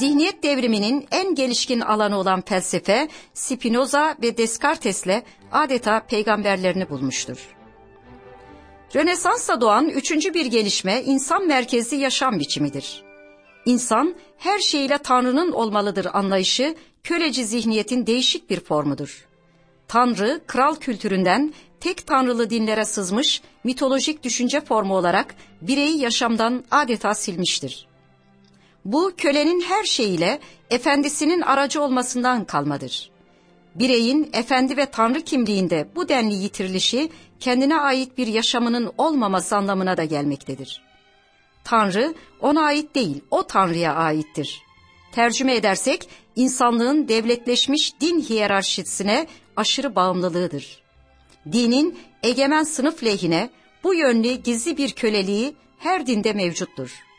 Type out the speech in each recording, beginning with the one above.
zihniyet devriminin en gelişkin alanı olan felsefe, Spinoza ve Descartes'le adeta peygamberlerini bulmuştur. Rönesans'ta doğan üçüncü bir gelişme insan merkezli yaşam biçimidir. İnsan her şeyle Tanrı'nın olmalıdır anlayışı köleci zihniyetin değişik bir formudur. Tanrı, kral kültüründen tek tanrılı dinlere sızmış mitolojik düşünce formu olarak bireyi yaşamdan adeta silmiştir. Bu kölenin her şeyiyle efendisinin aracı olmasından kalmadır. Bireyin efendi ve tanrı kimliğinde bu denli yitirilişi kendine ait bir yaşamının olmaması anlamına da gelmektedir. Tanrı ona ait değil, o Tanrı'ya aittir. Tercüme edersek insanlığın devletleşmiş din hiyerarşisine aşırı bağımlılığıdır. Dinin egemen sınıf lehine bu yönlü gizli bir köleliği her dinde mevcuttur.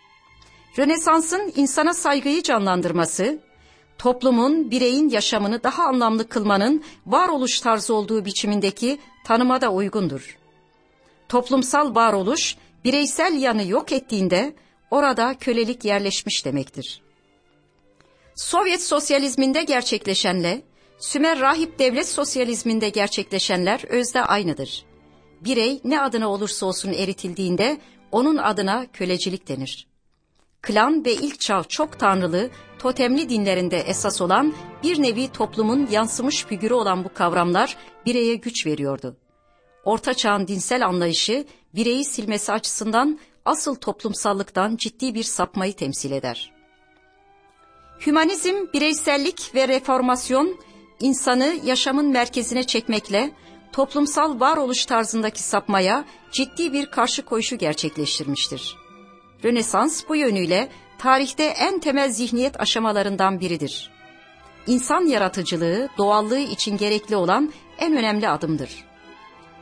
Rönesans'ın insana saygıyı canlandırması, toplumun, bireyin yaşamını daha anlamlı kılmanın varoluş tarzı olduğu biçimindeki tanıma da uygundur. Toplumsal varoluş, bireysel yanı yok ettiğinde orada kölelik yerleşmiş demektir. Sovyet sosyalizminde gerçekleşenle, Sümer rahip devlet sosyalizminde gerçekleşenler özde aynıdır. Birey ne adına olursa olsun eritildiğinde onun adına kölecilik denir. Klan ve ilk çağ çok tanrılı, totemli dinlerinde esas olan bir nevi toplumun yansımış figürü olan bu kavramlar bireye güç veriyordu. Orta çağın dinsel anlayışı bireyi silmesi açısından asıl toplumsallıktan ciddi bir sapmayı temsil eder. Hümanizm, bireysellik ve reformasyon insanı yaşamın merkezine çekmekle toplumsal varoluş tarzındaki sapmaya ciddi bir karşı koyuşu gerçekleştirmiştir. Rönesans bu yönüyle tarihte en temel zihniyet aşamalarından biridir. İnsan yaratıcılığı, doğallığı için gerekli olan en önemli adımdır.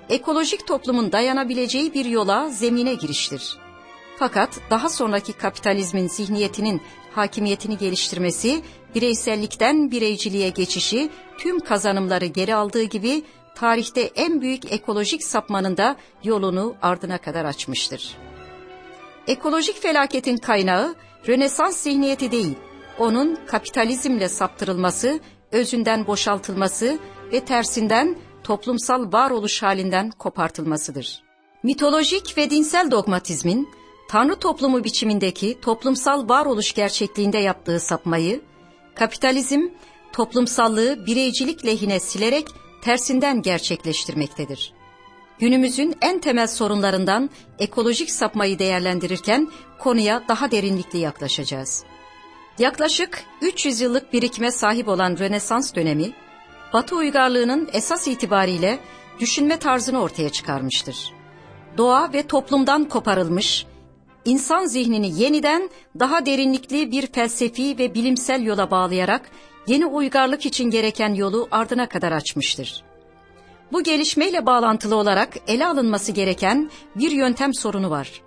Ekolojik toplumun dayanabileceği bir yola, zemine giriştir. Fakat daha sonraki kapitalizmin zihniyetinin hakimiyetini geliştirmesi, bireysellikten bireyciliğe geçişi tüm kazanımları geri aldığı gibi tarihte en büyük ekolojik sapmanın da yolunu ardına kadar açmıştır. Ekolojik felaketin kaynağı Rönesans zihniyeti değil, onun kapitalizmle saptırılması, özünden boşaltılması ve tersinden toplumsal varoluş halinden kopartılmasıdır. Mitolojik ve dinsel dogmatizmin Tanrı toplumu biçimindeki toplumsal varoluş gerçekliğinde yaptığı sapmayı, kapitalizm toplumsallığı bireycilik lehine silerek tersinden gerçekleştirmektedir. Günümüzün en temel sorunlarından ekolojik sapmayı değerlendirirken konuya daha derinlikli yaklaşacağız. Yaklaşık 300 yıllık birikime sahip olan Rönesans dönemi, Batı uygarlığının esas itibariyle düşünme tarzını ortaya çıkarmıştır. Doğa ve toplumdan koparılmış, insan zihnini yeniden daha derinlikli bir felsefi ve bilimsel yola bağlayarak yeni uygarlık için gereken yolu ardına kadar açmıştır. Bu gelişmeyle bağlantılı olarak ele alınması gereken bir yöntem sorunu var.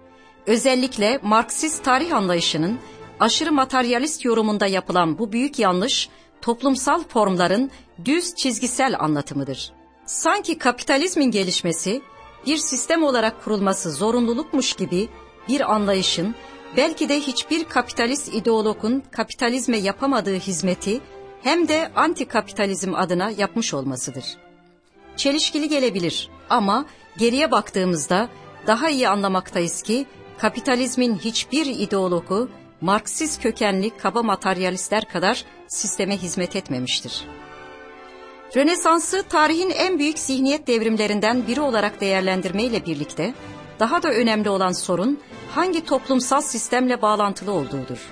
Özellikle Marksist tarih anlayışının aşırı materyalist yorumunda yapılan bu büyük yanlış, toplumsal formların düz çizgisel anlatımıdır. Sanki kapitalizmin gelişmesi, bir sistem olarak kurulması zorunlulukmuş gibi bir anlayışın, belki de hiçbir kapitalist ideologun kapitalizme yapamadığı hizmeti hem de anti-kapitalizm adına yapmış olmasıdır. Çelişkili gelebilir ama geriye baktığımızda daha iyi anlamaktayız ki kapitalizmin hiçbir ideologu Marksist kökenli kaba materyalistler kadar sisteme hizmet etmemiştir. Rönesans'ı tarihin en büyük zihniyet devrimlerinden biri olarak değerlendirmeyle birlikte daha da önemli olan sorun hangi toplumsal sistemle bağlantılı olduğudur.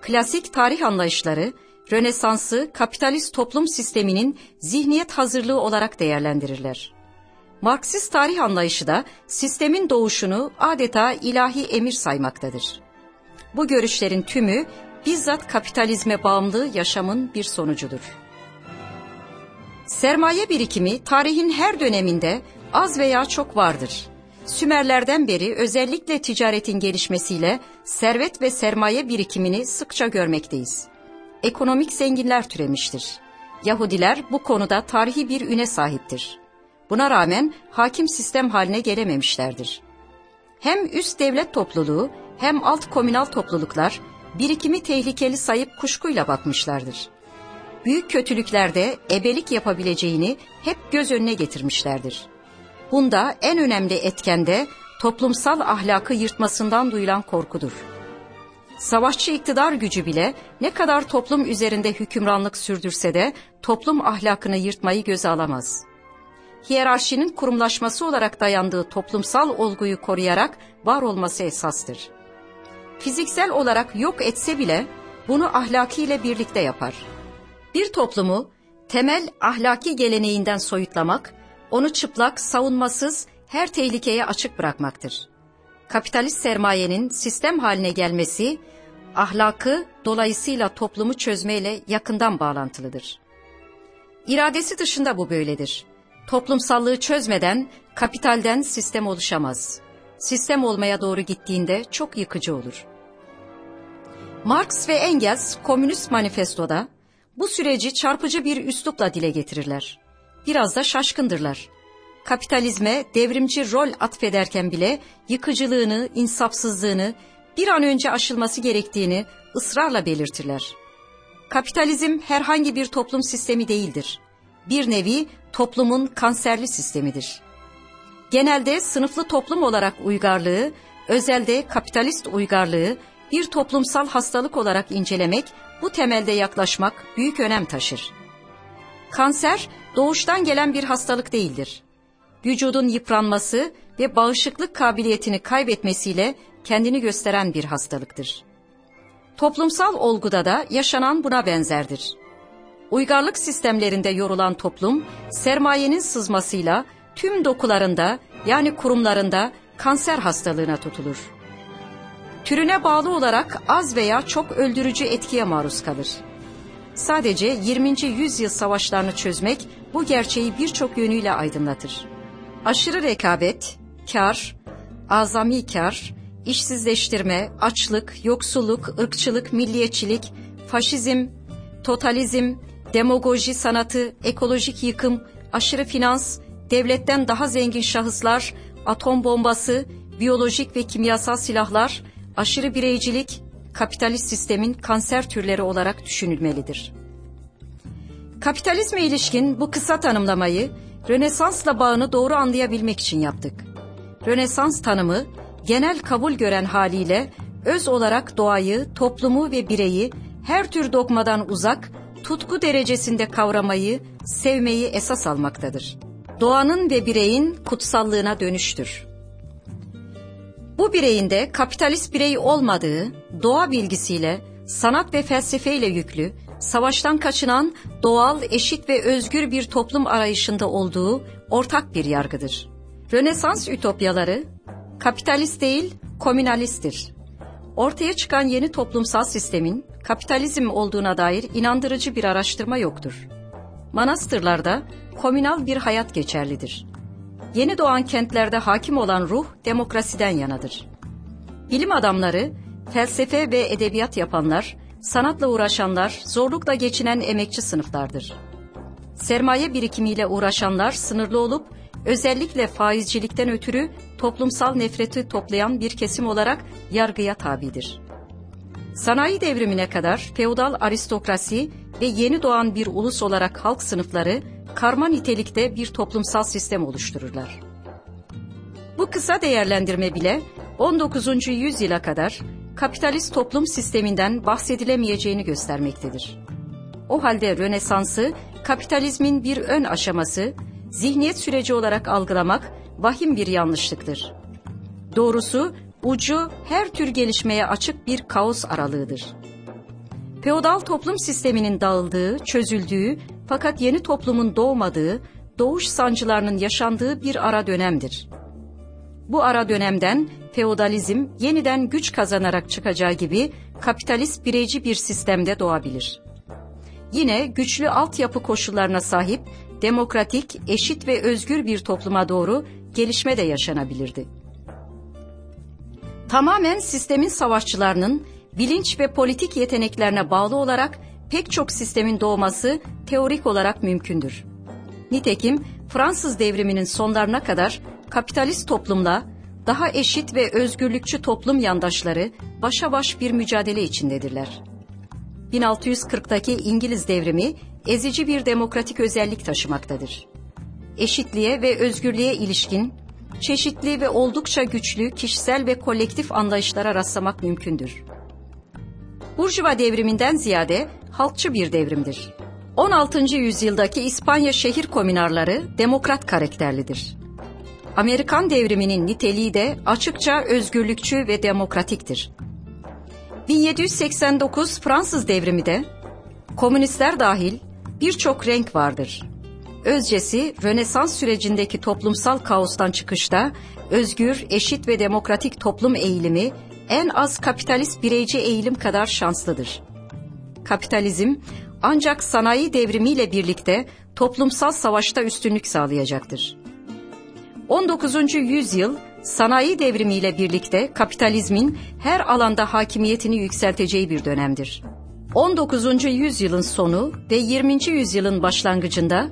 Klasik tarih anlayışları Rönesans'ı kapitalist toplum sisteminin zihniyet hazırlığı olarak değerlendirirler. Marksist tarih anlayışı da sistemin doğuşunu adeta ilahi emir saymaktadır. Bu görüşlerin tümü bizzat kapitalizme bağımlı yaşamın bir sonucudur. Sermaye birikimi tarihin her döneminde az veya çok vardır. Sümerlerden beri özellikle ticaretin gelişmesiyle servet ve sermaye birikimini sıkça görmekteyiz. Ekonomik zenginler türemiştir. Yahudiler bu konuda tarihi bir üne sahiptir. Buna rağmen hakim sistem haline gelememişlerdir. Hem üst devlet topluluğu hem alt komünal topluluklar birikimi tehlikeli sayıp kuşkuyla bakmışlardır. Büyük kötülüklerde ebelik yapabileceğini hep göz önüne getirmişlerdir. Bunda en önemli etken de toplumsal ahlakı yırtmasından duyulan korkudur. Savaşçı iktidar gücü bile ne kadar toplum üzerinde hükümranlık sürdürse de toplum ahlakını yırtmayı göze alamaz. Hiyerarşinin kurumlaşması olarak dayandığı toplumsal olguyu koruyarak var olması esastır. Fiziksel olarak yok etse bile bunu ahlakiyle birlikte yapar. Bir toplumu temel ahlaki geleneğinden soyutlamak, onu çıplak, savunmasız, her tehlikeye açık bırakmaktır. Kapitalist sermayenin sistem haline gelmesi, ahlakı dolayısıyla toplumu çözmeyle yakından bağlantılıdır. İradesi dışında bu böyledir. Toplumsallığı çözmeden kapitalden sistem oluşamaz. Sistem olmaya doğru gittiğinde çok yıkıcı olur. Marx ve Engels Komünist Manifesto'da bu süreci çarpıcı bir üslupla dile getirirler. Biraz da şaşkındırlar. Kapitalizme devrimci rol atfederken bile yıkıcılığını, insafsızlığını, bir an önce aşılması gerektiğini ısrarla belirtirler. Kapitalizm herhangi bir toplum sistemi değildir. Bir nevi toplumun kanserli sistemidir. Genelde sınıflı toplum olarak uygarlığı, özelde kapitalist uygarlığı bir toplumsal hastalık olarak incelemek, bu temelde yaklaşmak büyük önem taşır. Kanser doğuştan gelen bir hastalık değildir. Vücudun yıpranması ve bağışıklık kabiliyetini kaybetmesiyle kendini gösteren bir hastalıktır. Toplumsal olguda da yaşanan buna benzerdir. Uygarlık sistemlerinde yorulan toplum, sermayenin sızmasıyla tüm dokularında yani kurumlarında kanser hastalığına tutulur. Türüne bağlı olarak az veya çok öldürücü etkiye maruz kalır. Sadece 20. yüzyıl savaşlarını çözmek bu gerçeği birçok yönüyle aydınlatır. Aşırı rekabet, kar, azami kar, işsizleştirme, açlık, yoksulluk, ırkçılık, milliyetçilik, faşizm, totalizm, demagoji sanatı, ekolojik yıkım, aşırı finans, devletten daha zengin şahıslar, atom bombası, biyolojik ve kimyasal silahlar, aşırı bireycilik, kapitalist sistemin kanser türleri olarak düşünülmelidir. Kapitalizme ilişkin bu kısa tanımlamayı Rönesans'la bağını doğru anlayabilmek için yaptık. Rönesans tanımı genel kabul gören haliyle öz olarak doğayı, toplumu ve bireyi her tür dogmadan uzak, tutku derecesinde kavramayı, sevmeyi esas almaktadır. Doğanın ve bireyin kutsallığına dönüştür. Bu bireyin de kapitalist birey olmadığı, doğa bilgisiyle, sanat ve felsefeyle yüklü, savaştan kaçınan doğal, eşit ve özgür bir toplum arayışında olduğu ortak bir yargıdır. Rönesans ütopyaları kapitalist değil, komünalisttir. Ortaya çıkan yeni toplumsal sistemin kapitalizm olduğuna dair inandırıcı bir araştırma yoktur. Manastırlarda komünal bir hayat geçerlidir. Yeni doğan kentlerde hakim olan ruh demokrasiden yanadır. Bilim adamları, felsefe ve edebiyat yapanlar, sanatla uğraşanlar, zorlukla geçinen emekçi sınıflardır. Sermaye birikimiyle uğraşanlar sınırlı olup özellikle faizcilikten ötürü toplumsal nefreti toplayan bir kesim olarak yargıya tabidir. Sanayi devrimine kadar feodal aristokrasi ve yeni doğan bir ulus olarak halk sınıfları karma nitelikte bir toplumsal sistem oluştururlar. Bu kısa değerlendirme bile 19. yüzyıla kadar kapitalist toplum sisteminden bahsedilemeyeceğini göstermektedir. O halde Rönesans'ı kapitalizmin bir ön aşaması, zihniyet süreci olarak algılamak vahim bir yanlışlıktır. Doğrusu ucu her tür gelişmeye açık bir kaos aralığıdır. Feodal toplum sisteminin dağıldığı, çözüldüğü fakat yeni toplumun doğmadığı, doğuş sancılarının yaşandığı bir ara dönemdir. Bu ara dönemden feodalizm yeniden güç kazanarak çıkacağı gibi kapitalist bireyci bir sistemde doğabilir. Yine güçlü altyapı koşullarına sahip demokratik, eşit ve özgür bir topluma doğru gelişme de yaşanabilirdi. Tamamen sistemin savaşçılarının bilinç ve politik yeteneklerine bağlı olarak pek çok sistemin doğması teorik olarak mümkündür. Nitekim Fransız devriminin sonlarına kadar kapitalist toplumla daha eşit ve özgürlükçü toplum yandaşları başa baş bir mücadele içindedirler. 1640'daki İngiliz devrimi ezici bir demokratik özellik taşımaktadır. Eşitliğe ve özgürlüğe ilişkin çeşitli ve oldukça güçlü kişisel ve kolektif anlayışlara rastlamak mümkündür. Burjuva devriminden ziyade halkçı bir devrimdir. 16. yüzyıldaki İspanya şehir komünarları demokrat karakterlidir. Amerikan devriminin niteliği de açıkça özgürlükçü ve demokratiktir. 1789 Fransız devrimi de komünistler dahil birçok renk vardır. Özcesi Rönesans sürecindeki toplumsal kaostan çıkışta özgür, eşit ve demokratik toplum eğilimi en az kapitalist bireyci eğilim kadar şanslıdır. Kapitalizm ancak sanayi devrimiyle birlikte toplumsal savaşta üstünlük sağlayacaktır. 19. yüzyıl sanayi devrimiyle birlikte kapitalizmin her alanda hakimiyetini yükselteceği bir dönemdir. 19. yüzyılın sonu ve 20. yüzyılın başlangıcında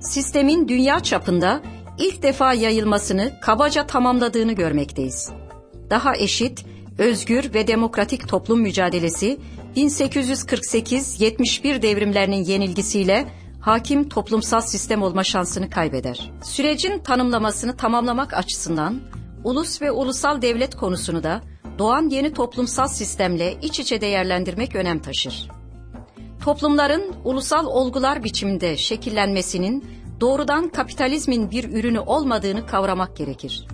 sistemin dünya çapında ilk defa yayılmasını kabaca tamamladığını görmekteyiz. Daha eşit, özgür ve demokratik toplum mücadelesi 1848-71 devrimlerinin yenilgisiyle hakim toplumsal sistem olma şansını kaybeder. Sürecin tanımlamasını tamamlamak açısından ulus ve ulusal devlet konusunu da doğan yeni toplumsal sistemle iç içe değerlendirmek önem taşır. Toplumların ulusal olgular biçiminde şekillenmesinin doğrudan kapitalizmin bir ürünü olmadığını kavramak gerekir.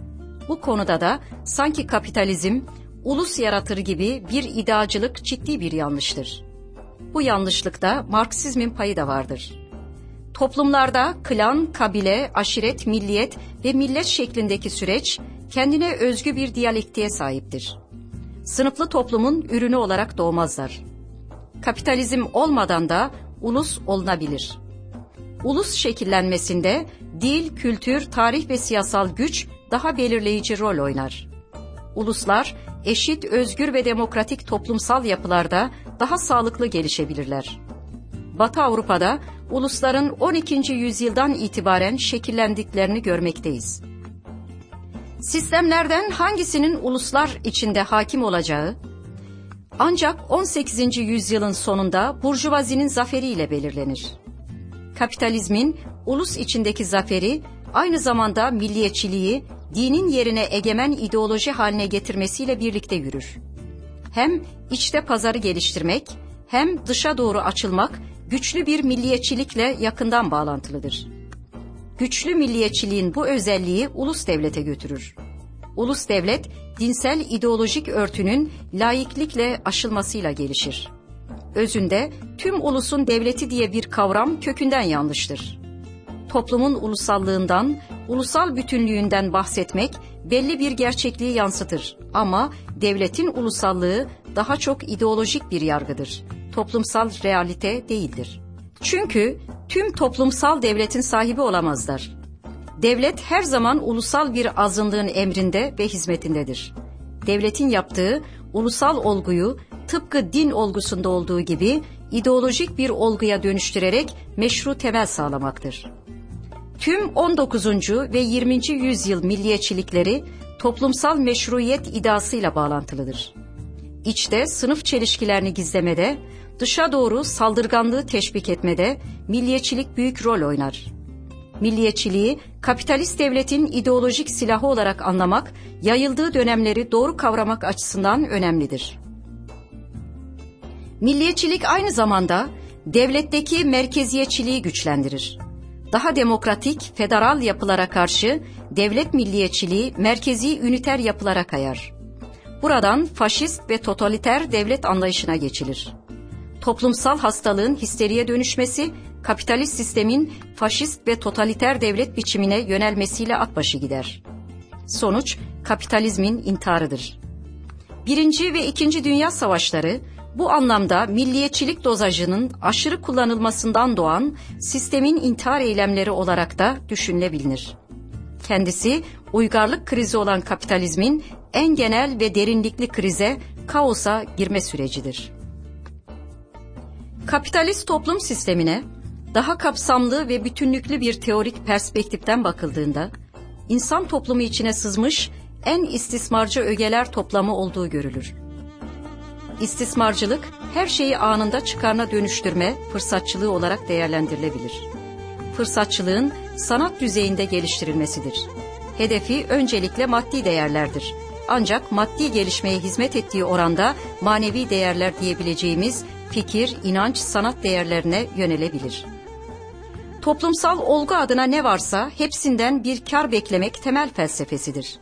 Bu konuda da sanki kapitalizm ulus yaratır gibi bir ideacılık ciddi bir yanlıştır. Bu yanlışlıkta Marksizmin payı da vardır. Toplumlarda klan, kabile, aşiret, milliyet ve millet şeklindeki süreç kendine özgü bir diyalektiğe sahiptir. Sınıflı toplumun ürünü olarak doğmazlar. Kapitalizm olmadan da ulus olunabilir. Ulus şekillenmesinde dil, kültür, tarih ve siyasal güç daha belirleyici rol oynar. Uluslar eşit, özgür ve demokratik toplumsal yapılarda daha sağlıklı gelişebilirler. Batı Avrupa'da ulusların 12. yüzyıldan itibaren şekillendiklerini görmekteyiz. Sistemlerden hangisinin uluslar içinde hakim olacağı ancak 18. yüzyılın sonunda burjuvazinin zaferiyle belirlenir. Kapitalizmin ulus içindeki zaferi aynı zamanda milliyetçiliği dinin yerine egemen ideoloji haline getirmesiyle birlikte yürür. Hem içte pazarı geliştirmek hem dışa doğru açılmak güçlü bir milliyetçilikle yakından bağlantılıdır. Güçlü milliyetçiliğin bu özelliği ulus devlete götürür. Ulus devlet dinsel ideolojik örtünün laiklikle aşılmasıyla gelişir. Özünde tüm ulusun devleti diye bir kavram kökünden yanlıştır. Toplumun ulusallığından, ulusal bütünlüğünden bahsetmek belli bir gerçekliği yansıtır ama devletin ulusallığı daha çok ideolojik bir yargıdır. Toplumsal realite değildir. Çünkü tüm toplumsal devletin sahibi olamazlar. Devlet her zaman ulusal bir azınlığın emrinde ve hizmetindedir. Devletin yaptığı ulusal olguyu tıpkı din olgusunda olduğu gibi ideolojik bir olguya dönüştürerek meşru temel sağlamaktır. Tüm 19. ve 20. yüzyıl milliyetçilikleri toplumsal meşruiyet iddiasıyla bağlantılıdır. İçte sınıf çelişkilerini gizlemede, dışa doğru saldırganlığı teşvik etmede milliyetçilik büyük rol oynar. Milliyetçiliği kapitalist devletin ideolojik silahı olarak anlamak, yayıldığı dönemleri doğru kavramak açısından önemlidir. Milliyetçilik aynı zamanda devletteki merkeziyetçiliği güçlendirir. Daha demokratik, federal yapılara karşı devlet milliyetçiliği merkezi üniter yapılara kayar. Buradan faşist ve totaliter devlet anlayışına geçilir. Toplumsal hastalığın histeriye dönüşmesi, kapitalist sistemin faşist ve totaliter devlet biçimine yönelmesiyle at başı gider. Sonuç, kapitalizmin intiharıdır. Birinci ve ikinci Dünya Savaşları, bu anlamda milliyetçilik dozajının aşırı kullanılmasından doğan sistemin intihar eylemleri olarak da düşünülebilir. Kendisi uygarlık krizi olan kapitalizmin en genel ve derinlikli krize, kaosa girme sürecidir. Kapitalist toplum sistemine daha kapsamlı ve bütünlüklü bir teorik perspektiften bakıldığında, insan toplumu içine sızmış en istismarcı ögeler toplamı olduğu görülür. İstismarcılık her şeyi anında çıkarına dönüştürme fırsatçılığı olarak değerlendirilebilir. Fırsatçılığın sanat düzeyinde geliştirilmesidir. Hedefi öncelikle maddi değerlerdir. Ancak maddi gelişmeye hizmet ettiği oranda manevi değerler diyebileceğimiz fikir, inanç, sanat değerlerine yönelebilir. Toplumsal olgu adına ne varsa hepsinden bir kar beklemek temel felsefesidir.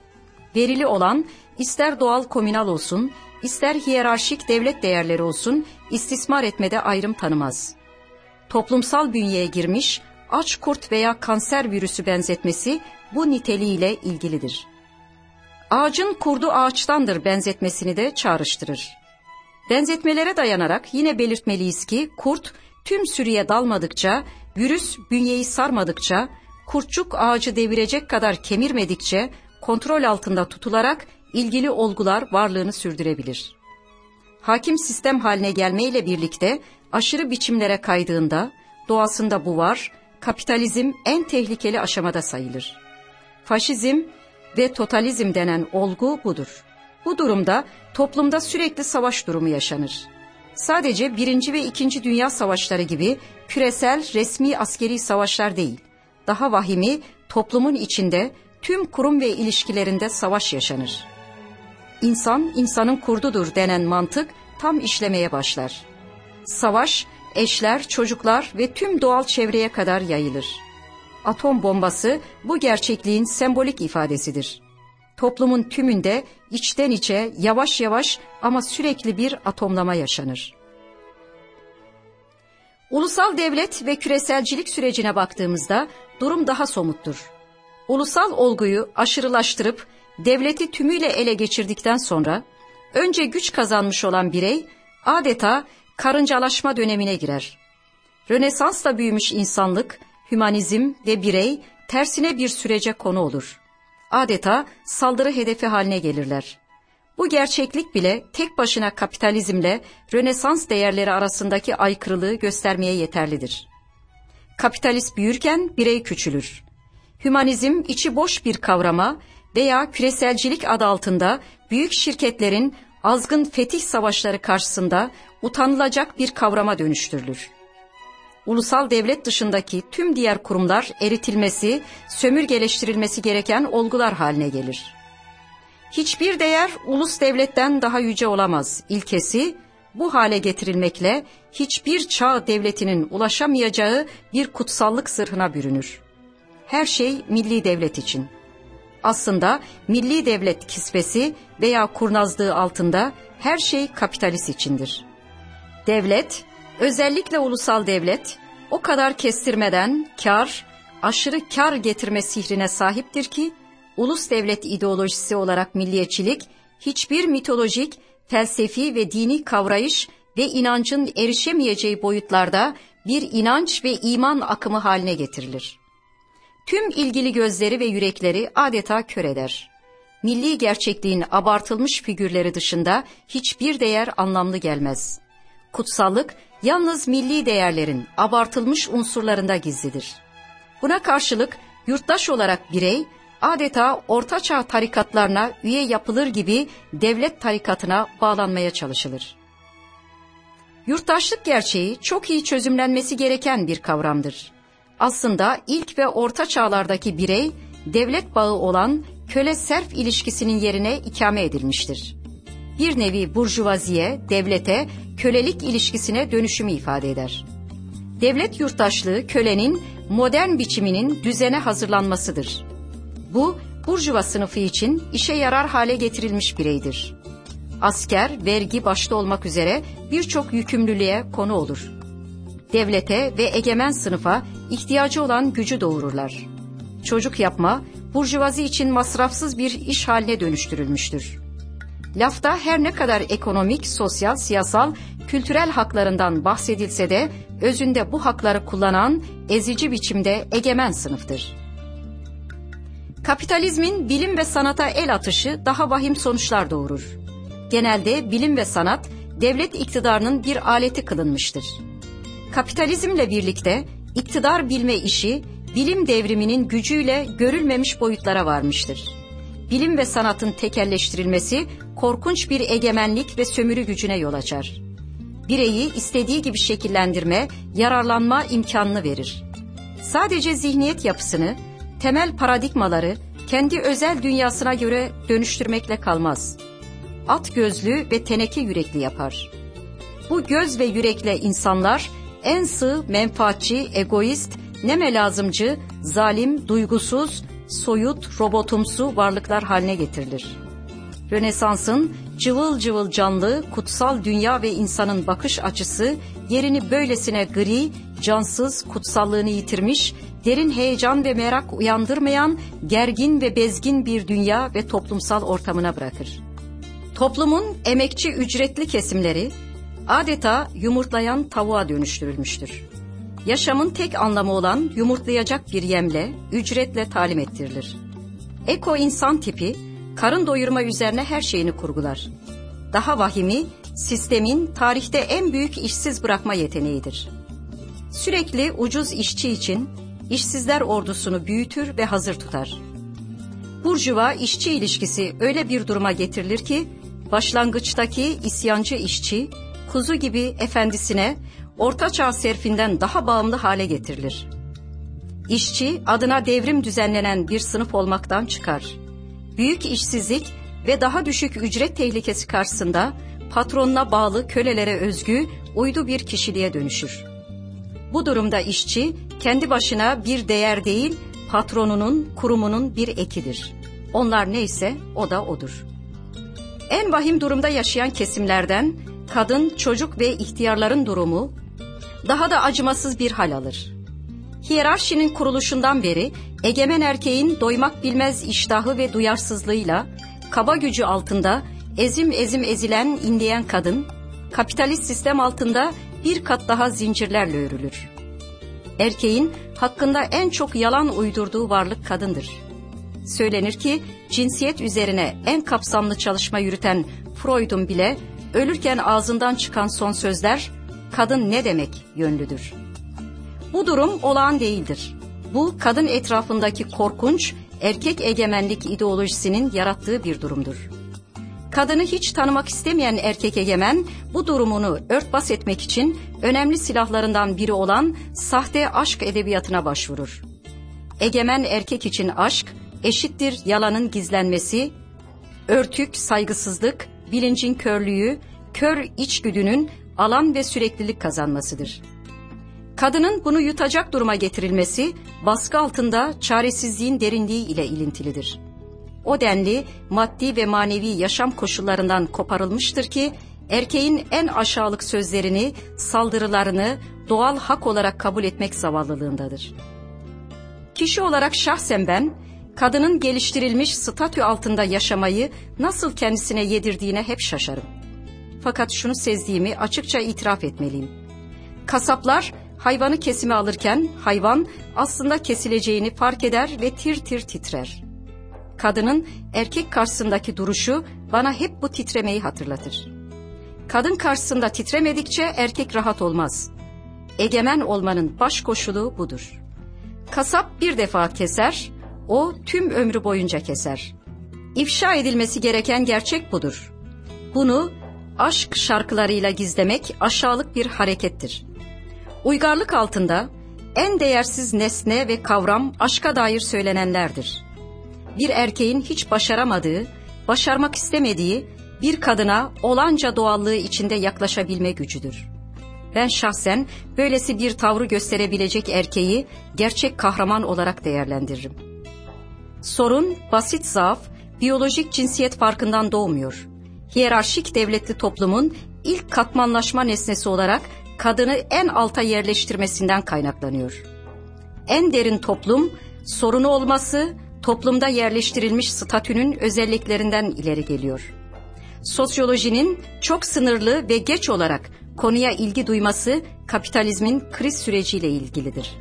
Verili olan ister doğal komünal olsun, ister hiyerarşik devlet değerleri olsun istismar etmede ayrım tanımaz. Toplumsal bünyeye girmiş aç kurt veya kanser virüsü benzetmesi bu niteliğiyle ilgilidir. Ağacın kurdu ağaçtandır benzetmesini de çağrıştırır. Benzetmelere dayanarak yine belirtmeliyiz ki kurt tüm sürüye dalmadıkça, virüs bünyeyi sarmadıkça, kurtçuk ağacı devirecek kadar kemirmedikçe kontrol altında tutularak ilgili olgular varlığını sürdürebilir. Hakim sistem haline gelmeyle birlikte aşırı biçimlere kaydığında doğasında bu var, kapitalizm en tehlikeli aşamada sayılır. Faşizm ve totalizm denen olgu budur. Bu durumda toplumda sürekli savaş durumu yaşanır. Sadece birinci ve ikinci dünya savaşları gibi küresel resmi askeri savaşlar değil, daha vahimi toplumun içinde tüm kurum ve ilişkilerinde savaş yaşanır. İnsan insanın kurdudur denen mantık tam işlemeye başlar. Savaş eşler, çocuklar ve tüm doğal çevreye kadar yayılır. Atom bombası bu gerçekliğin sembolik ifadesidir. Toplumun tümünde içten içe yavaş yavaş ama sürekli bir atomlama yaşanır. Ulusal devlet ve küreselcilik sürecine baktığımızda durum daha somuttur. Ulusal olguyu aşırılaştırıp devleti tümüyle ele geçirdikten sonra önce güç kazanmış olan birey adeta karıncalaşma dönemine girer. Rönesansla büyümüş insanlık, hümanizm ve birey tersine bir sürece konu olur. Adeta saldırı hedefi haline gelirler. Bu gerçeklik bile tek başına kapitalizmle Rönesans değerleri arasındaki aykırılığı göstermeye yeterlidir. Kapitalist büyürken birey küçülür. Hümanizm içi boş bir kavrama veya küreselcilik adı altında büyük şirketlerin azgın fetih savaşları karşısında utanılacak bir kavrama dönüştürülür. Ulusal devlet dışındaki tüm diğer kurumlar eritilmesi, sömürgeleştirilmesi gereken olgular haline gelir. Hiçbir değer ulus devletten daha yüce olamaz ilkesi bu hale getirilmekle hiçbir çağ devletinin ulaşamayacağı bir kutsallık sırhına bürünür. Her şey milli devlet için. Aslında milli devlet kisvesi veya kurnazlığı altında her şey kapitalist içindir. Devlet, özellikle ulusal devlet, o kadar kestirmeden kar, aşırı kar getirme sihrine sahiptir ki, ulus devlet ideolojisi olarak milliyetçilik, hiçbir mitolojik, felsefi ve dini kavrayış ve inancın erişemeyeceği boyutlarda bir inanç ve iman akımı haline getirilir. Tüm ilgili gözleri ve yürekleri adeta kör eder. Milli gerçekliğin abartılmış figürleri dışında hiçbir değer anlamlı gelmez. Kutsallık yalnız milli değerlerin abartılmış unsurlarında gizlidir. Buna karşılık yurttaş olarak birey adeta ortaçağ tarikatlarına üye yapılır gibi devlet tarikatına bağlanmaya çalışılır. Yurttaşlık gerçeği çok iyi çözümlenmesi gereken bir kavramdır. Aslında ilk ve orta çağlardaki birey devlet bağı olan köle serf ilişkisinin yerine ikame edilmiştir. Bir nevi burjuvaziye, devlete, kölelik ilişkisine dönüşümü ifade eder. Devlet yurttaşlığı kölenin modern biçiminin düzene hazırlanmasıdır. Bu burjuva sınıfı için işe yarar hale getirilmiş bireydir. Asker, vergi başta olmak üzere birçok yükümlülüğe konu olur. Devlete ve egemen sınıfa ihtiyacı olan gücü doğururlar. Çocuk yapma, burjuvazi için masrafsız bir iş haline dönüştürülmüştür. Lafta her ne kadar ekonomik, sosyal, siyasal, kültürel haklarından bahsedilse de özünde bu hakları kullanan ezici biçimde egemen sınıftır. Kapitalizmin bilim ve sanata el atışı daha vahim sonuçlar doğurur. Genelde bilim ve sanat devlet iktidarının bir aleti kılınmıştır. Kapitalizmle birlikte iktidar bilme işi bilim devriminin gücüyle görülmemiş boyutlara varmıştır. Bilim ve sanatın tekelleştirilmesi korkunç bir egemenlik ve sömürü gücüne yol açar. Bireyi istediği gibi şekillendirme, yararlanma imkanını verir. Sadece zihniyet yapısını, temel paradigmaları kendi özel dünyasına göre dönüştürmekle kalmaz. At gözlü ve teneke yürekli yapar. Bu göz ve yürekle insanlar en sığ, menfaatçi, egoist, neme lazımcı, zalim, duygusuz, soyut, robotumsu varlıklar haline getirilir. Rönesans'ın cıvıl cıvıl canlı, kutsal dünya ve insanın bakış açısı yerini böylesine gri, cansız, kutsallığını yitirmiş, derin heyecan ve merak uyandırmayan, gergin ve bezgin bir dünya ve toplumsal ortamına bırakır. Toplumun emekçi ücretli kesimleri adeta yumurtlayan tavuğa dönüştürülmüştür. Yaşamın tek anlamı olan yumurtlayacak bir yemle, ücretle talim ettirilir. Eko insan tipi, karın doyurma üzerine her şeyini kurgular. Daha vahimi, sistemin tarihte en büyük işsiz bırakma yeteneğidir. Sürekli ucuz işçi için işsizler ordusunu büyütür ve hazır tutar. Burjuva işçi ilişkisi öyle bir duruma getirilir ki, başlangıçtaki isyancı işçi, kuzu gibi efendisine ortaçağ serfinden daha bağımlı hale getirilir. İşçi adına devrim düzenlenen bir sınıf olmaktan çıkar. Büyük işsizlik ve daha düşük ücret tehlikesi karşısında patronuna bağlı kölelere özgü uydu bir kişiliğe dönüşür. Bu durumda işçi kendi başına bir değer değil, patronunun, kurumunun bir ekidir. Onlar neyse o da odur. En vahim durumda yaşayan kesimlerden kadın, çocuk ve ihtiyarların durumu daha da acımasız bir hal alır. Hiyerarşinin kuruluşundan beri egemen erkeğin doymak bilmez iştahı ve duyarsızlığıyla kaba gücü altında ezim ezim ezilen inleyen kadın, kapitalist sistem altında bir kat daha zincirlerle örülür. Erkeğin hakkında en çok yalan uydurduğu varlık kadındır. Söylenir ki cinsiyet üzerine en kapsamlı çalışma yürüten Freud'un bile ölürken ağzından çıkan son sözler kadın ne demek yönlüdür. Bu durum olağan değildir. Bu kadın etrafındaki korkunç erkek egemenlik ideolojisinin yarattığı bir durumdur. Kadını hiç tanımak istemeyen erkek egemen bu durumunu örtbas etmek için önemli silahlarından biri olan sahte aşk edebiyatına başvurur. Egemen erkek için aşk eşittir yalanın gizlenmesi, örtük saygısızlık, bilincin körlüğü, kör içgüdünün alan ve süreklilik kazanmasıdır. Kadının bunu yutacak duruma getirilmesi baskı altında çaresizliğin derinliği ile ilintilidir. O denli maddi ve manevi yaşam koşullarından koparılmıştır ki erkeğin en aşağılık sözlerini, saldırılarını doğal hak olarak kabul etmek zavallılığındadır. Kişi olarak şahsen ben kadının geliştirilmiş statü altında yaşamayı nasıl kendisine yedirdiğine hep şaşarım. Fakat şunu sezdiğimi açıkça itiraf etmeliyim. Kasaplar hayvanı kesime alırken hayvan aslında kesileceğini fark eder ve tir tir titrer. Kadının erkek karşısındaki duruşu bana hep bu titremeyi hatırlatır. Kadın karşısında titremedikçe erkek rahat olmaz. Egemen olmanın baş koşulu budur. Kasap bir defa keser, o tüm ömrü boyunca keser. İfşa edilmesi gereken gerçek budur. Bunu aşk şarkılarıyla gizlemek aşağılık bir harekettir. Uygarlık altında en değersiz nesne ve kavram aşka dair söylenenlerdir. Bir erkeğin hiç başaramadığı, başarmak istemediği bir kadına olanca doğallığı içinde yaklaşabilme gücüdür. Ben şahsen böylesi bir tavrı gösterebilecek erkeği gerçek kahraman olarak değerlendiririm. Sorun basit zaaf, biyolojik cinsiyet farkından doğmuyor. Hiyerarşik devletli toplumun ilk katmanlaşma nesnesi olarak kadını en alta yerleştirmesinden kaynaklanıyor. En derin toplum, sorunu olması, toplumda yerleştirilmiş statünün özelliklerinden ileri geliyor. Sosyolojinin çok sınırlı ve geç olarak konuya ilgi duyması kapitalizmin kriz süreciyle ilgilidir.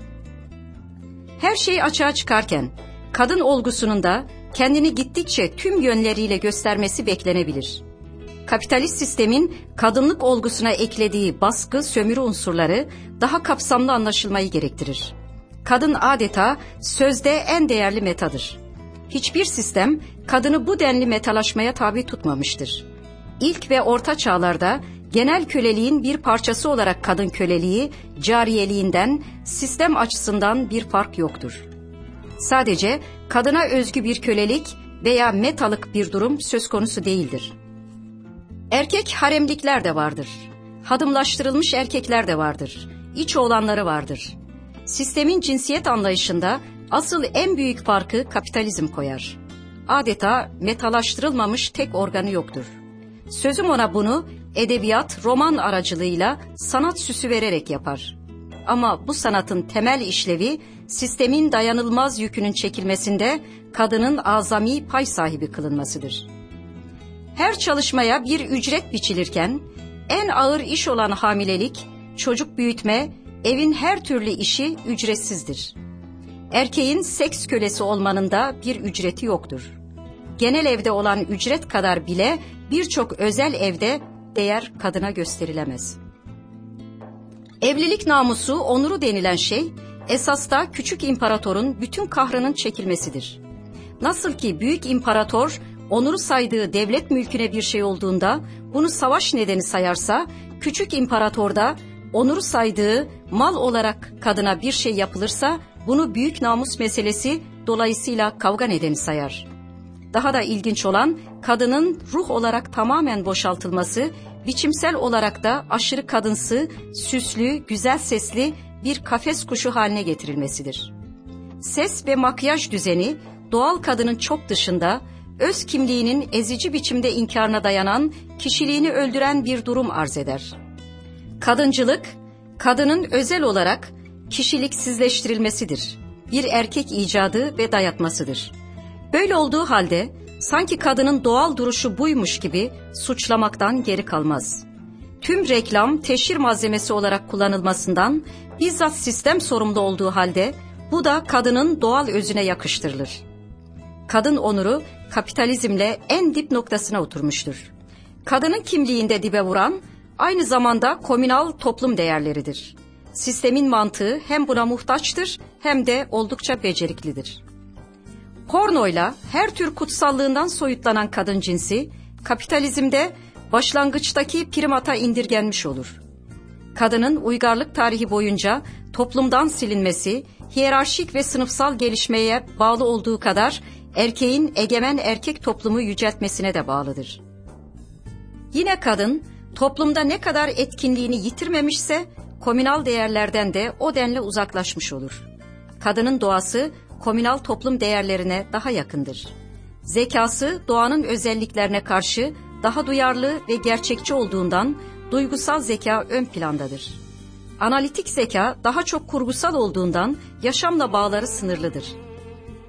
Her şey açığa çıkarken kadın olgusunun da kendini gittikçe tüm yönleriyle göstermesi beklenebilir. Kapitalist sistemin kadınlık olgusuna eklediği baskı, sömürü unsurları daha kapsamlı anlaşılmayı gerektirir. Kadın adeta sözde en değerli metadır. Hiçbir sistem kadını bu denli metalaşmaya tabi tutmamıştır. İlk ve orta çağlarda genel köleliğin bir parçası olarak kadın köleliği, cariyeliğinden sistem açısından bir fark yoktur. Sadece kadına özgü bir kölelik veya metalık bir durum söz konusu değildir. Erkek haremlikler de vardır. Hadımlaştırılmış erkekler de vardır. İç olanları vardır. Sistemin cinsiyet anlayışında asıl en büyük farkı kapitalizm koyar. Adeta metalaştırılmamış tek organı yoktur. Sözüm ona bunu edebiyat, roman aracılığıyla sanat süsü vererek yapar. Ama bu sanatın temel işlevi sistemin dayanılmaz yükünün çekilmesinde kadının azami pay sahibi kılınmasıdır. Her çalışmaya bir ücret biçilirken en ağır iş olan hamilelik, çocuk büyütme, evin her türlü işi ücretsizdir. Erkeğin seks kölesi olmanın da bir ücreti yoktur. Genel evde olan ücret kadar bile birçok özel evde değer kadına gösterilemez. Evlilik namusu, onuru denilen şey esasta küçük imparatorun bütün kahrının çekilmesidir. Nasıl ki büyük imparator onuru saydığı devlet mülküne bir şey olduğunda bunu savaş nedeni sayarsa, küçük imparatorda onuru saydığı mal olarak kadına bir şey yapılırsa bunu büyük namus meselesi dolayısıyla kavga nedeni sayar. Daha da ilginç olan kadının ruh olarak tamamen boşaltılması, biçimsel olarak da aşırı kadınsı, süslü, güzel sesli bir kafes kuşu haline getirilmesidir. Ses ve makyaj düzeni doğal kadının çok dışında öz kimliğinin ezici biçimde inkarına dayanan, kişiliğini öldüren bir durum arz eder. Kadıncılık, kadının özel olarak kişiliksizleştirilmesidir. Bir erkek icadı ve dayatmasıdır. Böyle olduğu halde sanki kadının doğal duruşu buymuş gibi suçlamaktan geri kalmaz. Tüm reklam teşhir malzemesi olarak kullanılmasından bizzat sistem sorumlu olduğu halde bu da kadının doğal özüne yakıştırılır. Kadın onuru kapitalizmle en dip noktasına oturmuştur. Kadının kimliğinde dibe vuran aynı zamanda komünal toplum değerleridir. Sistemin mantığı hem buna muhtaçtır hem de oldukça beceriklidir. Pornoyla her tür kutsallığından soyutlanan kadın cinsi kapitalizmde başlangıçtaki primata indirgenmiş olur. Kadının uygarlık tarihi boyunca toplumdan silinmesi, hiyerarşik ve sınıfsal gelişmeye bağlı olduğu kadar erkeğin egemen erkek toplumu yüceltmesine de bağlıdır. Yine kadın toplumda ne kadar etkinliğini yitirmemişse komünal değerlerden de o denli uzaklaşmış olur. Kadının doğası komünal toplum değerlerine daha yakındır. Zekası doğanın özelliklerine karşı daha duyarlı ve gerçekçi olduğundan duygusal zeka ön plandadır. Analitik zeka daha çok kurgusal olduğundan yaşamla bağları sınırlıdır.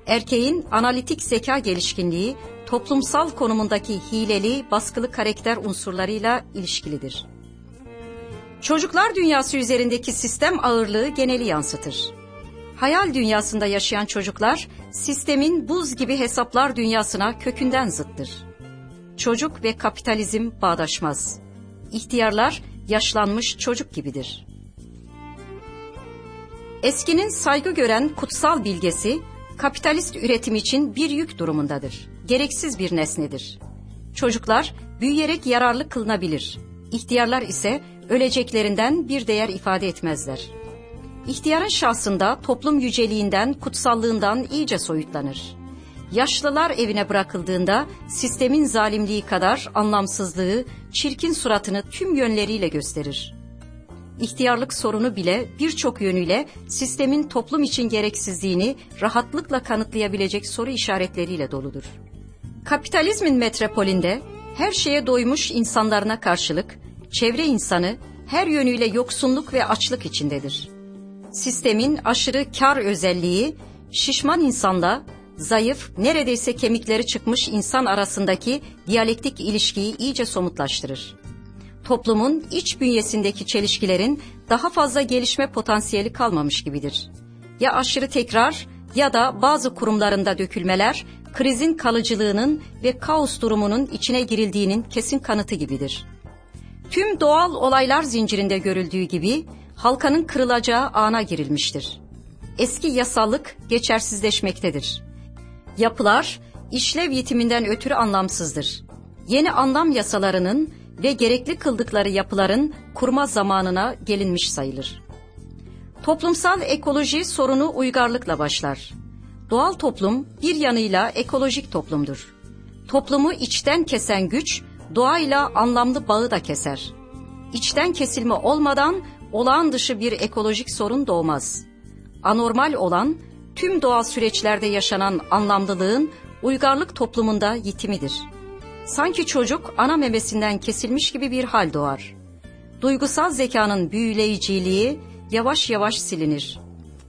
Erkeğin analitik zeka gelişkinliği toplumsal konumundaki hileli, baskılı karakter unsurlarıyla ilişkilidir. Çocuklar dünyası üzerindeki sistem ağırlığı geneli yansıtır. Hayal dünyasında yaşayan çocuklar sistemin buz gibi hesaplar dünyasına kökünden zıttır. Çocuk ve kapitalizm bağdaşmaz. İhtiyarlar yaşlanmış çocuk gibidir. Eskinin saygı gören kutsal bilgesi kapitalist üretim için bir yük durumundadır. Gereksiz bir nesnedir. Çocuklar büyüyerek yararlı kılınabilir. İhtiyarlar ise öleceklerinden bir değer ifade etmezler. İhtiyarın şahsında toplum yüceliğinden, kutsallığından iyice soyutlanır. Yaşlılar evine bırakıldığında sistemin zalimliği kadar anlamsızlığı, çirkin suratını tüm yönleriyle gösterir. İhtiyarlık sorunu bile birçok yönüyle sistemin toplum için gereksizliğini rahatlıkla kanıtlayabilecek soru işaretleriyle doludur. Kapitalizmin metropolünde her şeye doymuş insanlarına karşılık çevre insanı her yönüyle yoksunluk ve açlık içindedir. Sistemin aşırı kar özelliği şişman insanla zayıf, neredeyse kemikleri çıkmış insan arasındaki diyalektik ilişkiyi iyice somutlaştırır. Toplumun iç bünyesindeki çelişkilerin daha fazla gelişme potansiyeli kalmamış gibidir. Ya aşırı tekrar ya da bazı kurumlarında dökülmeler krizin kalıcılığının ve kaos durumunun içine girildiğinin kesin kanıtı gibidir. Tüm doğal olaylar zincirinde görüldüğü gibi halkanın kırılacağı ana girilmiştir. Eski yasallık geçersizleşmektedir. Yapılar işlev yitiminden ötürü anlamsızdır. Yeni anlam yasalarının ve gerekli kıldıkları yapıların kurma zamanına gelinmiş sayılır. Toplumsal ekoloji sorunu uygarlıkla başlar. Doğal toplum bir yanıyla ekolojik toplumdur. Toplumu içten kesen güç doğayla anlamlı bağı da keser. İçten kesilme olmadan olağan dışı bir ekolojik sorun doğmaz. Anormal olan tüm doğal süreçlerde yaşanan anlamlılığın uygarlık toplumunda yitimidir. Sanki çocuk ana memesinden kesilmiş gibi bir hal doğar. Duygusal zekanın büyüleyiciliği yavaş yavaş silinir.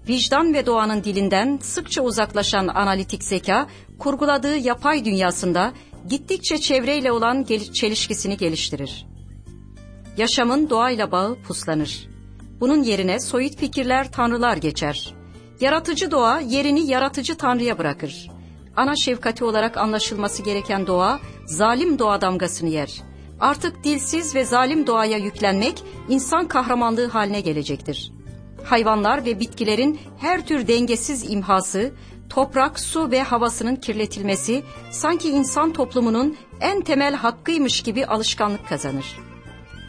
Vicdan ve doğanın dilinden sıkça uzaklaşan analitik zeka, kurguladığı yapay dünyasında gittikçe çevreyle olan çelişkisini geliştirir. Yaşamın doğayla bağı puslanır. Bunun yerine soyut fikirler, tanrılar geçer. Yaratıcı doğa yerini yaratıcı tanrıya bırakır. Ana şefkati olarak anlaşılması gereken doğa, zalim doğa damgasını yer. Artık dilsiz ve zalim doğaya yüklenmek insan kahramanlığı haline gelecektir. Hayvanlar ve bitkilerin her tür dengesiz imhası, toprak, su ve havasının kirletilmesi sanki insan toplumunun en temel hakkıymış gibi alışkanlık kazanır.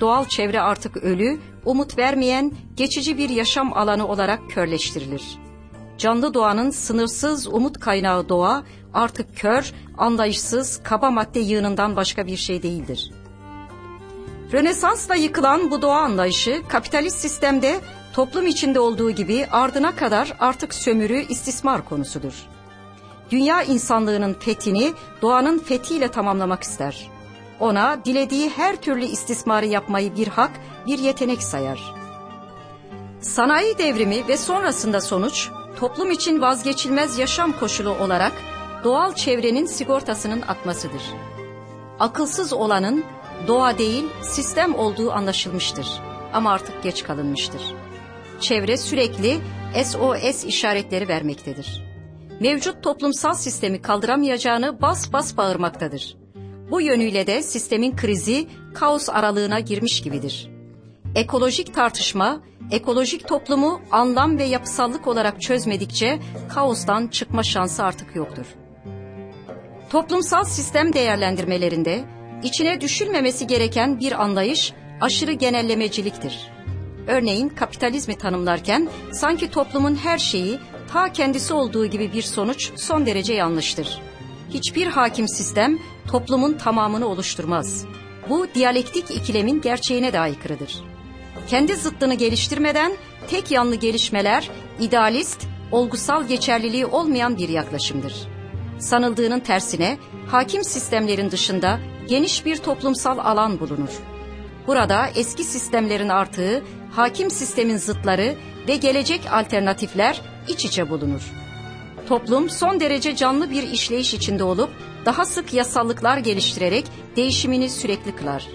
Doğal çevre artık ölü, umut vermeyen geçici bir yaşam alanı olarak körleştirilir. Canlı doğanın sınırsız umut kaynağı doğa artık kör, anlayışsız, kaba madde yığınından başka bir şey değildir. Rönesansla yıkılan bu doğa anlayışı kapitalist sistemde toplum içinde olduğu gibi ardına kadar artık sömürü, istismar konusudur. Dünya insanlığının fethini doğanın fethiyle tamamlamak ister. Ona dilediği her türlü istismarı yapmayı bir hak, bir yetenek sayar. Sanayi devrimi ve sonrasında sonuç, toplum için vazgeçilmez yaşam koşulu olarak doğal çevrenin sigortasının atmasıdır. Akılsız olanın doğa değil sistem olduğu anlaşılmıştır ama artık geç kalınmıştır. Çevre sürekli SOS işaretleri vermektedir. Mevcut toplumsal sistemi kaldıramayacağını bas bas bağırmaktadır. Bu yönüyle de sistemin krizi kaos aralığına girmiş gibidir. Ekolojik tartışma, ekolojik toplumu anlam ve yapısallık olarak çözmedikçe kaostan çıkma şansı artık yoktur. Toplumsal sistem değerlendirmelerinde içine düşülmemesi gereken bir anlayış aşırı genellemeciliktir. Örneğin kapitalizmi tanımlarken sanki toplumun her şeyi ta kendisi olduğu gibi bir sonuç son derece yanlıştır. Hiçbir hakim sistem toplumun tamamını oluşturmaz. Bu diyalektik ikilemin gerçeğine de aykırıdır. Kendi zıttını geliştirmeden tek yanlı gelişmeler idealist, olgusal geçerliliği olmayan bir yaklaşımdır. Sanıldığının tersine hakim sistemlerin dışında geniş bir toplumsal alan bulunur. Burada eski sistemlerin artığı, hakim sistemin zıtları ve gelecek alternatifler iç içe bulunur. Toplum son derece canlı bir işleyiş içinde olup daha sık yasallıklar geliştirerek değişimini sürekli kılar.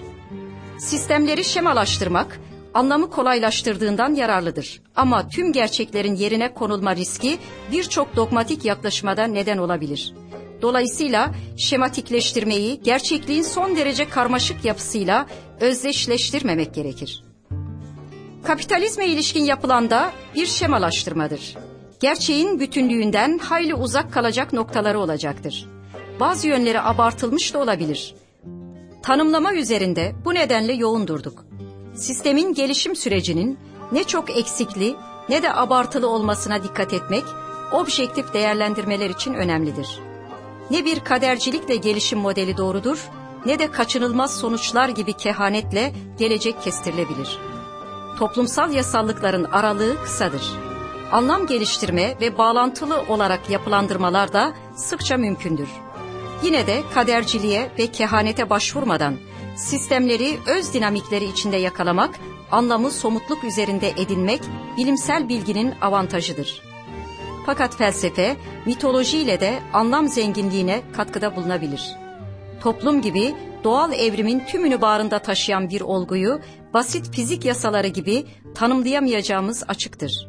Sistemleri şemalaştırmak anlamı kolaylaştırdığından yararlıdır. Ama tüm gerçeklerin yerine konulma riski birçok dogmatik yaklaşmada neden olabilir. Dolayısıyla şematikleştirmeyi gerçekliğin son derece karmaşık yapısıyla özdeşleştirmemek gerekir. Kapitalizme ilişkin yapılan da bir şemalaştırmadır. Gerçeğin bütünlüğünden hayli uzak kalacak noktaları olacaktır. Bazı yönleri abartılmış da olabilir. Tanımlama üzerinde bu nedenle yoğun durduk. Sistemin gelişim sürecinin ne çok eksikli ne de abartılı olmasına dikkat etmek objektif değerlendirmeler için önemlidir. Ne bir kadercilikle gelişim modeli doğrudur ne de kaçınılmaz sonuçlar gibi kehanetle gelecek kestirilebilir. Toplumsal yasallıkların aralığı kısadır. Anlam geliştirme ve bağlantılı olarak yapılandırmalar da sıkça mümkündür. Yine de kaderciliğe ve kehanete başvurmadan sistemleri öz dinamikleri içinde yakalamak, anlamı somutluk üzerinde edinmek bilimsel bilginin avantajıdır. Fakat felsefe mitolojiyle de anlam zenginliğine katkıda bulunabilir. Toplum gibi doğal evrimin tümünü bağrında taşıyan bir olguyu basit fizik yasaları gibi tanımlayamayacağımız açıktır.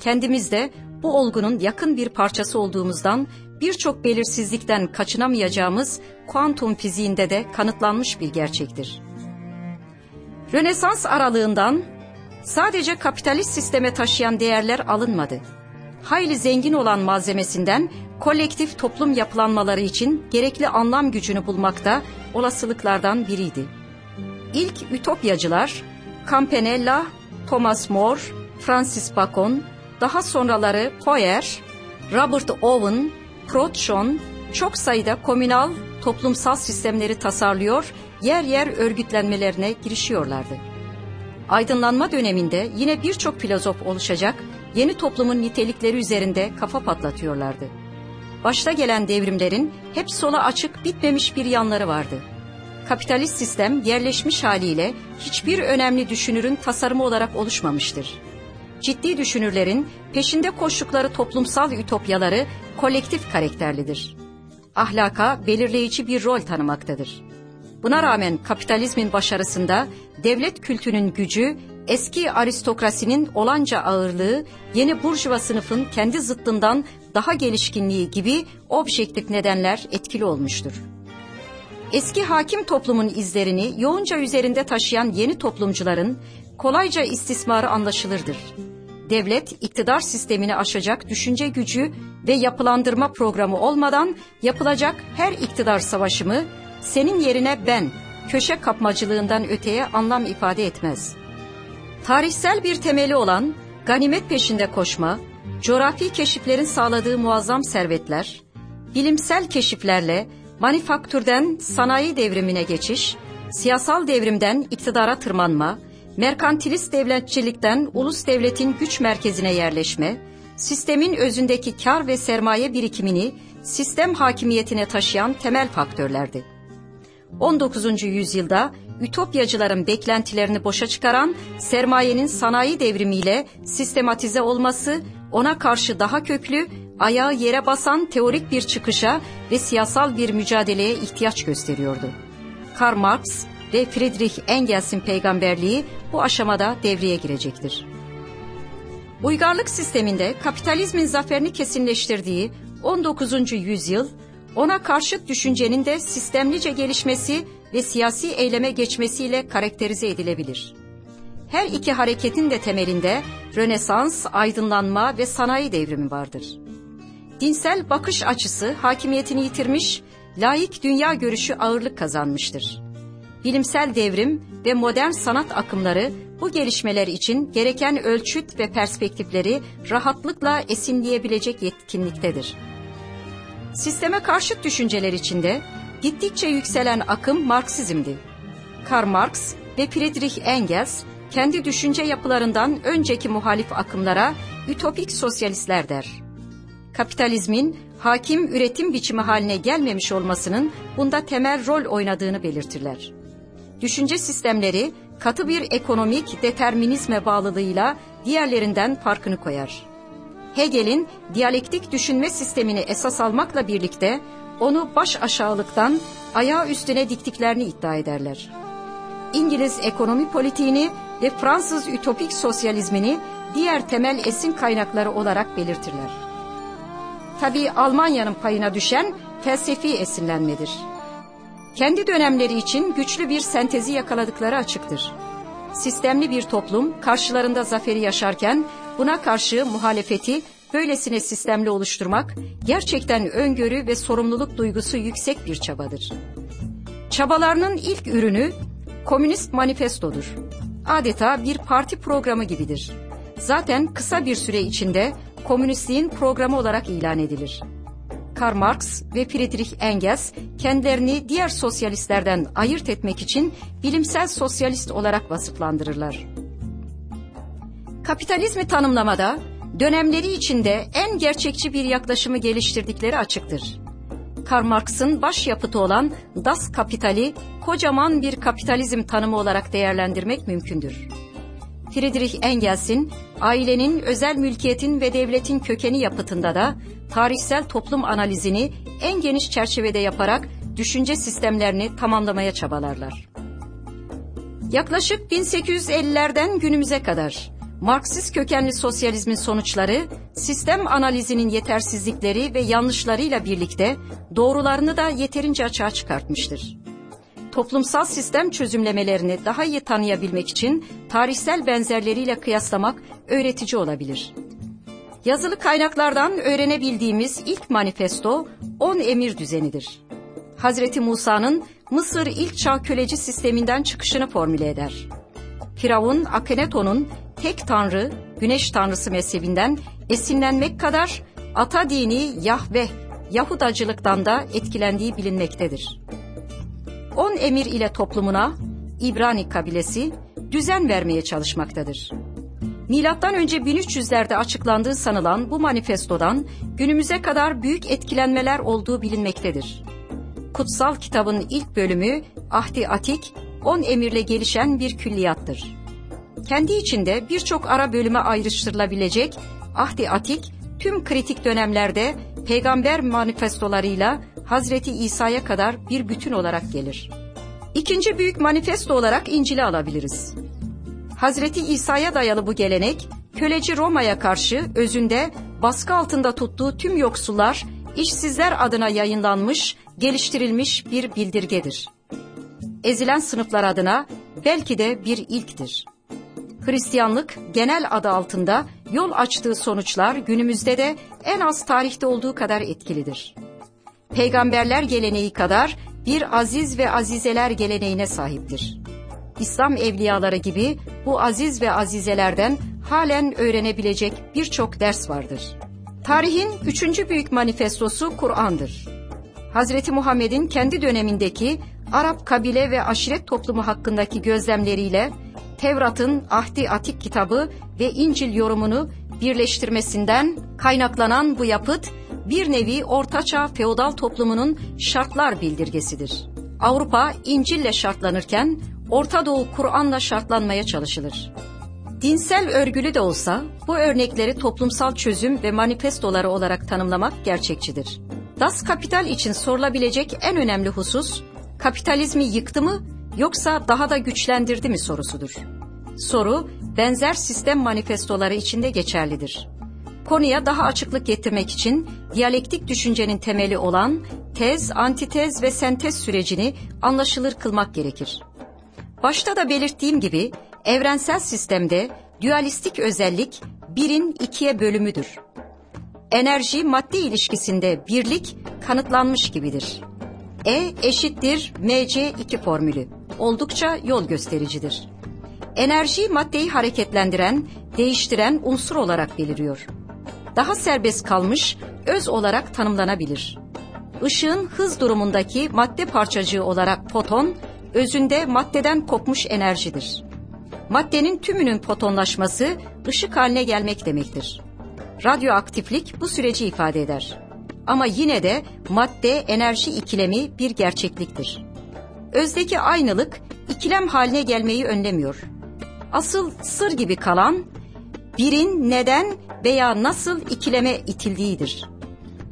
Kendimiz de bu olgunun yakın bir parçası olduğumuzdan birçok belirsizlikten kaçınamayacağımız kuantum fiziğinde de kanıtlanmış bir gerçektir. Rönesans aralığından sadece kapitalist sisteme taşıyan değerler alınmadı. Hayli zengin olan malzemesinden kolektif toplum yapılanmaları için gerekli anlam gücünü bulmakta olasılıklardan biriydi. İlk ütopyacılar Campanella, Thomas More, Francis Bacon, daha sonraları Foer, Robert Owen, Proudhon çok sayıda komünal toplumsal sistemleri tasarlıyor, yer yer örgütlenmelerine girişiyorlardı. Aydınlanma döneminde yine birçok filozof oluşacak, yeni toplumun nitelikleri üzerinde kafa patlatıyorlardı. Başta gelen devrimlerin hep sola açık bitmemiş bir yanları vardı. Kapitalist sistem yerleşmiş haliyle hiçbir önemli düşünürün tasarımı olarak oluşmamıştır. Ciddi düşünürlerin peşinde koştukları toplumsal ütopyaları kolektif karakterlidir. Ahlaka belirleyici bir rol tanımaktadır. Buna rağmen kapitalizmin başarısında devlet kültünün gücü, eski aristokrasinin olanca ağırlığı, yeni burjuva sınıfın kendi zıttından daha gelişkinliği gibi objektif nedenler etkili olmuştur. Eski hakim toplumun izlerini yoğunca üzerinde taşıyan yeni toplumcuların kolayca istismarı anlaşılırdır. Devlet iktidar sistemini aşacak düşünce gücü ve yapılandırma programı olmadan yapılacak her iktidar savaşımı senin yerine ben köşe kapmacılığından öteye anlam ifade etmez. Tarihsel bir temeli olan ganimet peşinde koşma, coğrafi keşiflerin sağladığı muazzam servetler, bilimsel keşiflerle manifaktürden sanayi devrimine geçiş, siyasal devrimden iktidara tırmanma, merkantilist devletçilikten ulus devletin güç merkezine yerleşme, sistemin özündeki kar ve sermaye birikimini sistem hakimiyetine taşıyan temel faktörlerdi. 19. yüzyılda ütopyacıların beklentilerini boşa çıkaran sermayenin sanayi devrimiyle sistematize olması ona karşı daha köklü, ayağı yere basan teorik bir çıkışa ve siyasal bir mücadeleye ihtiyaç gösteriyordu. Karl Marx ve Friedrich Engels'in peygamberliği bu aşamada devreye girecektir. Uygarlık sisteminde kapitalizmin zaferini kesinleştirdiği 19. yüzyıl, ona karşıt düşüncenin de sistemlice gelişmesi ve siyasi eyleme geçmesiyle karakterize edilebilir. Her iki hareketin de temelinde Rönesans, aydınlanma ve sanayi devrimi vardır. Dinsel bakış açısı hakimiyetini yitirmiş, laik dünya görüşü ağırlık kazanmıştır. Bilimsel devrim ve modern sanat akımları bu gelişmeler için gereken ölçüt ve perspektifleri rahatlıkla esinleyebilecek yetkinliktedir. Sisteme karşıt düşünceler içinde gittikçe yükselen akım Marksizmdi. Karl Marx ve Friedrich Engels kendi düşünce yapılarından önceki muhalif akımlara ütopik sosyalistler der. Kapitalizmin hakim üretim biçimi haline gelmemiş olmasının bunda temel rol oynadığını belirtirler. Düşünce sistemleri katı bir ekonomik determinizme bağlılığıyla diğerlerinden farkını koyar. Hegel'in diyalektik düşünme sistemini esas almakla birlikte onu baş aşağılıktan ayağı üstüne diktiklerini iddia ederler. İngiliz ekonomi politiğini ve Fransız ütopik sosyalizmini diğer temel esin kaynakları olarak belirtirler. Tabi Almanya'nın payına düşen felsefi esinlenmedir. Kendi dönemleri için güçlü bir sentezi yakaladıkları açıktır. Sistemli bir toplum karşılarında zaferi yaşarken buna karşı muhalefeti böylesine sistemli oluşturmak gerçekten öngörü ve sorumluluk duygusu yüksek bir çabadır. Çabalarının ilk ürünü Komünist Manifestodur. Adeta bir parti programı gibidir. Zaten kısa bir süre içinde komünistliğin programı olarak ilan edilir. Karl Marx ve Friedrich Engels kendilerini diğer sosyalistlerden ayırt etmek için bilimsel sosyalist olarak vasıflandırırlar. Kapitalizmi tanımlamada dönemleri içinde en gerçekçi bir yaklaşımı geliştirdikleri açıktır. Karl Marx'ın başyapıtı olan Das Kapitali kocaman bir kapitalizm tanımı olarak değerlendirmek mümkündür. Friedrich Engels'in ailenin, özel mülkiyetin ve devletin kökeni yapıtında da tarihsel toplum analizini en geniş çerçevede yaparak düşünce sistemlerini tamamlamaya çabalarlar. Yaklaşık 1850'lerden günümüze kadar Marksist kökenli sosyalizmin sonuçları, sistem analizinin yetersizlikleri ve yanlışlarıyla birlikte doğrularını da yeterince açığa çıkartmıştır. Toplumsal sistem çözümlemelerini daha iyi tanıyabilmek için tarihsel benzerleriyle kıyaslamak öğretici olabilir. Yazılı kaynaklardan öğrenebildiğimiz ilk manifesto on emir düzenidir. Hazreti Musa'nın Mısır ilk çağ köleci sisteminden çıkışını formüle eder. Firavun Akhenaton'un tek tanrı, güneş tanrısı mezhebinden esinlenmek kadar ata dini Yahve, Yahudacılıktan da etkilendiği bilinmektedir. On emir ile toplumuna İbrani kabilesi düzen vermeye çalışmaktadır. Milattan önce 1300'lerde açıklandığı sanılan bu manifestodan günümüze kadar büyük etkilenmeler olduğu bilinmektedir. Kutsal kitabın ilk bölümü Ahdi Atik, on emirle gelişen bir külliyattır. Kendi içinde birçok ara bölüme ayrıştırılabilecek Ahdi Atik, tüm kritik dönemlerde peygamber manifestolarıyla Hazreti İsa'ya kadar bir bütün olarak gelir. İkinci büyük manifesto olarak İncil'i alabiliriz. Hazreti İsa'ya dayalı bu gelenek, köleci Roma'ya karşı özünde baskı altında tuttuğu tüm yoksullar, işsizler adına yayınlanmış, geliştirilmiş bir bildirgedir. Ezilen sınıflar adına belki de bir ilktir. Hristiyanlık genel adı altında yol açtığı sonuçlar günümüzde de en az tarihte olduğu kadar etkilidir. Peygamberler geleneği kadar bir aziz ve azizeler geleneğine sahiptir. İslam evliyaları gibi bu aziz ve azizelerden halen öğrenebilecek birçok ders vardır. Tarihin üçüncü büyük manifestosu Kur'an'dır. Hazreti Muhammed'in kendi dönemindeki Arap kabile ve aşiret toplumu hakkındaki gözlemleriyle Tevrat'ın Ahdi Atik kitabı ve İncil yorumunu birleştirmesinden kaynaklanan bu yapıt bir nevi ortaçağ feodal toplumunun şartlar bildirgesidir. Avrupa İncil'le şartlanırken Orta Doğu Kur'an'la şartlanmaya çalışılır. Dinsel örgülü de olsa bu örnekleri toplumsal çözüm ve manifestoları olarak tanımlamak gerçekçidir. Das Kapital için sorulabilecek en önemli husus kapitalizmi yıktı mı yoksa daha da güçlendirdi mi sorusudur. Soru benzer sistem manifestoları içinde geçerlidir. Konuya daha açıklık getirmek için diyalektik düşüncenin temeli olan tez, antitez ve sentez sürecini anlaşılır kılmak gerekir. Başta da belirttiğim gibi evrensel sistemde dualistik özellik birin ikiye bölümüdür. Enerji madde ilişkisinde birlik kanıtlanmış gibidir. E eşittir MC2 formülü oldukça yol göstericidir. Enerji maddeyi hareketlendiren, değiştiren unsur olarak beliriyor. Daha serbest kalmış öz olarak tanımlanabilir. Işığın hız durumundaki madde parçacığı olarak foton, özünde maddeden kopmuş enerjidir. Maddenin tümünün fotonlaşması ışık haline gelmek demektir. Radyoaktiflik bu süreci ifade eder. Ama yine de madde enerji ikilemi bir gerçekliktir. Özdeki aynılık ikilem haline gelmeyi önlemiyor. Asıl sır gibi kalan birin neden veya nasıl ikileme itildiğidir.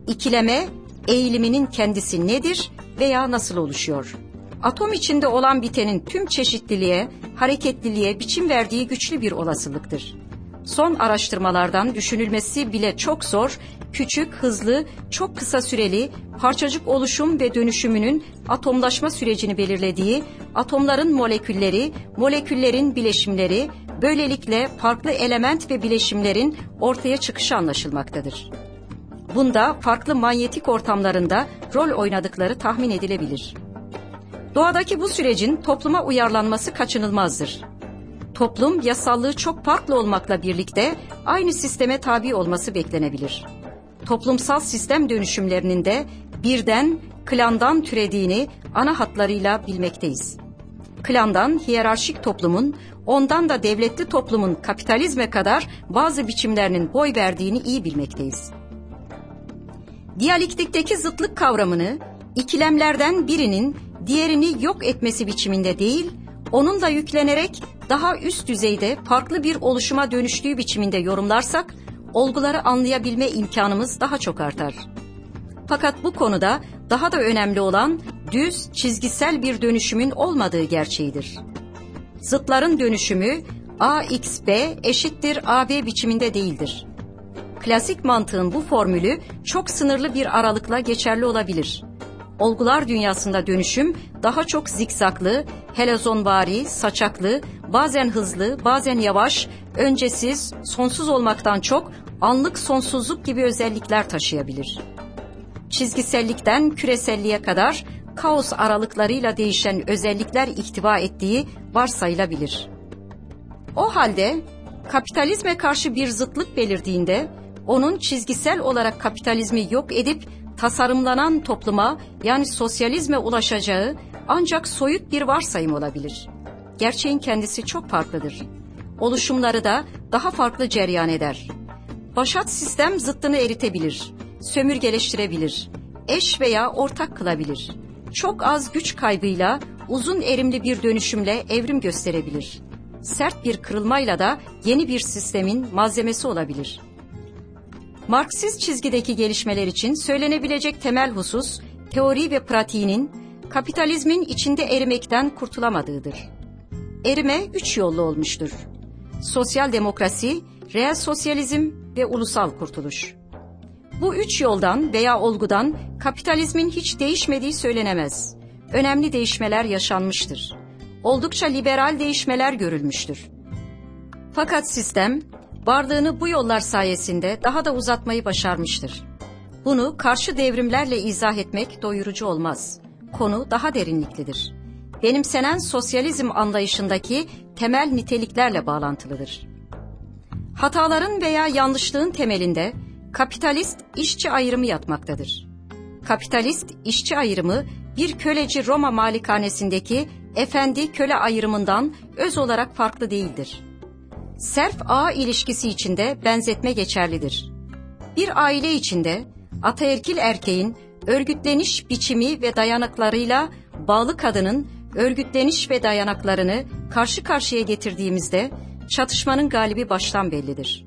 İkileme eğiliminin kendisi nedir veya nasıl oluşuyor? Atom içinde olan bitenin tüm çeşitliliğe, hareketliliğe biçim verdiği güçlü bir olasılıktır. Son araştırmalardan düşünülmesi bile çok zor, küçük, hızlı, çok kısa süreli parçacık oluşum ve dönüşümünün atomlaşma sürecini belirlediği atomların molekülleri, moleküllerin bileşimleri, böylelikle farklı element ve bileşimlerin ortaya çıkışı anlaşılmaktadır. Bunda farklı manyetik ortamlarında rol oynadıkları tahmin edilebilir. Doğadaki bu sürecin topluma uyarlanması kaçınılmazdır. Toplum yasallığı çok farklı olmakla birlikte aynı sisteme tabi olması beklenebilir. Toplumsal sistem dönüşümlerinin de birden, klandan türediğini ana hatlarıyla bilmekteyiz. Klandan hiyerarşik toplumun, ondan da devletli toplumun kapitalizme kadar bazı biçimlerinin boy verdiğini iyi bilmekteyiz. Diyalektikteki zıtlık kavramını ikilemlerden birinin diğerini yok etmesi biçiminde değil, onunla yüklenerek daha üst düzeyde farklı bir oluşuma dönüştüğü biçiminde yorumlarsak, olguları anlayabilme imkanımız daha çok artar. Fakat bu konuda daha da önemli olan düz, çizgisel bir dönüşümün olmadığı gerçeğidir. Zıtların dönüşümü AXB eşittir AB biçiminde değildir. Klasik mantığın bu formülü çok sınırlı bir aralıkla geçerli olabilir. Olgular dünyasında dönüşüm daha çok zikzaklı, helezonvari, saçaklı, bazen hızlı, bazen yavaş, öncesiz, sonsuz olmaktan çok anlık sonsuzluk gibi özellikler taşıyabilir. Çizgisellikten küreselliğe kadar kaos aralıklarıyla değişen özellikler ihtiva ettiği varsayılabilir. O halde kapitalizme karşı bir zıtlık belirdiğinde onun çizgisel olarak kapitalizmi yok edip tasarımlanan topluma yani sosyalizme ulaşacağı ancak soyut bir varsayım olabilir. Gerçeğin kendisi çok farklıdır. Oluşumları da daha farklı cereyan eder. Başat sistem zıttını eritebilir, sömürgeleştirebilir, eş veya ortak kılabilir. Çok az güç kaybıyla uzun erimli bir dönüşümle evrim gösterebilir. Sert bir kırılmayla da yeni bir sistemin malzemesi olabilir.'' Marksist çizgideki gelişmeler için söylenebilecek temel husus, teori ve pratiğinin kapitalizmin içinde erimekten kurtulamadığıdır. Erime üç yollu olmuştur. Sosyal demokrasi, reel sosyalizm ve ulusal kurtuluş. Bu üç yoldan veya olgudan kapitalizmin hiç değişmediği söylenemez. Önemli değişmeler yaşanmıştır. Oldukça liberal değişmeler görülmüştür. Fakat sistem varlığını bu yollar sayesinde daha da uzatmayı başarmıştır. Bunu karşı devrimlerle izah etmek doyurucu olmaz. Konu daha derinliklidir. Benimsenen sosyalizm anlayışındaki temel niteliklerle bağlantılıdır. Hataların veya yanlışlığın temelinde kapitalist işçi ayrımı yatmaktadır. Kapitalist işçi ayrımı bir köleci Roma malikanesindeki efendi köle ayrımından öz olarak farklı değildir serf ağ ilişkisi içinde benzetme geçerlidir. Bir aile içinde ataerkil erkeğin örgütleniş biçimi ve dayanaklarıyla bağlı kadının örgütleniş ve dayanaklarını karşı karşıya getirdiğimizde çatışmanın galibi baştan bellidir.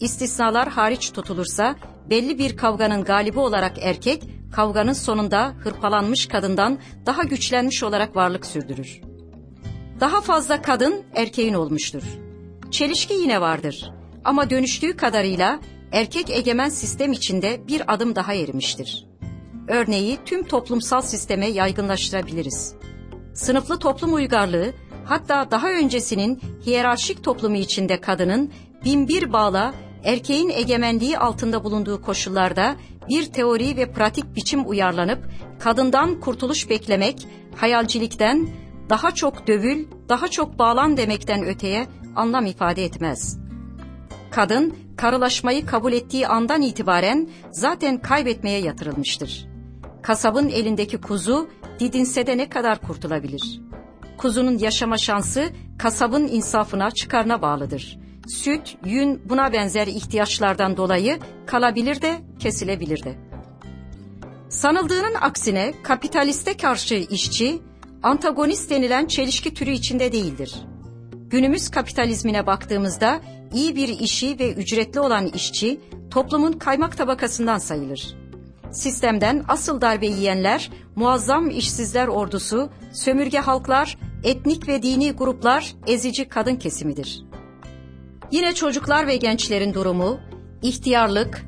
İstisnalar hariç tutulursa belli bir kavganın galibi olarak erkek, kavganın sonunda hırpalanmış kadından daha güçlenmiş olarak varlık sürdürür. Daha fazla kadın erkeğin olmuştur. Çelişki yine vardır ama dönüştüğü kadarıyla erkek egemen sistem içinde bir adım daha erimiştir. Örneği tüm toplumsal sisteme yaygınlaştırabiliriz. Sınıflı toplum uygarlığı hatta daha öncesinin hiyerarşik toplumu içinde kadının binbir bağla erkeğin egemenliği altında bulunduğu koşullarda bir teori ve pratik biçim uyarlanıp kadından kurtuluş beklemek hayalcilikten daha çok dövül, daha çok bağlan demekten öteye anlam ifade etmez. Kadın, karılaşmayı kabul ettiği andan itibaren zaten kaybetmeye yatırılmıştır. Kasabın elindeki kuzu didinse de ne kadar kurtulabilir? Kuzunun yaşama şansı kasabın insafına çıkarına bağlıdır. Süt, yün buna benzer ihtiyaçlardan dolayı kalabilir de kesilebilir de. Sanıldığının aksine kapitaliste karşı işçi, antagonist denilen çelişki türü içinde değildir. Günümüz kapitalizmine baktığımızda iyi bir işi ve ücretli olan işçi toplumun kaymak tabakasından sayılır. Sistemden asıl darbe yiyenler muazzam işsizler ordusu, sömürge halklar, etnik ve dini gruplar, ezici kadın kesimidir. Yine çocuklar ve gençlerin durumu, ihtiyarlık,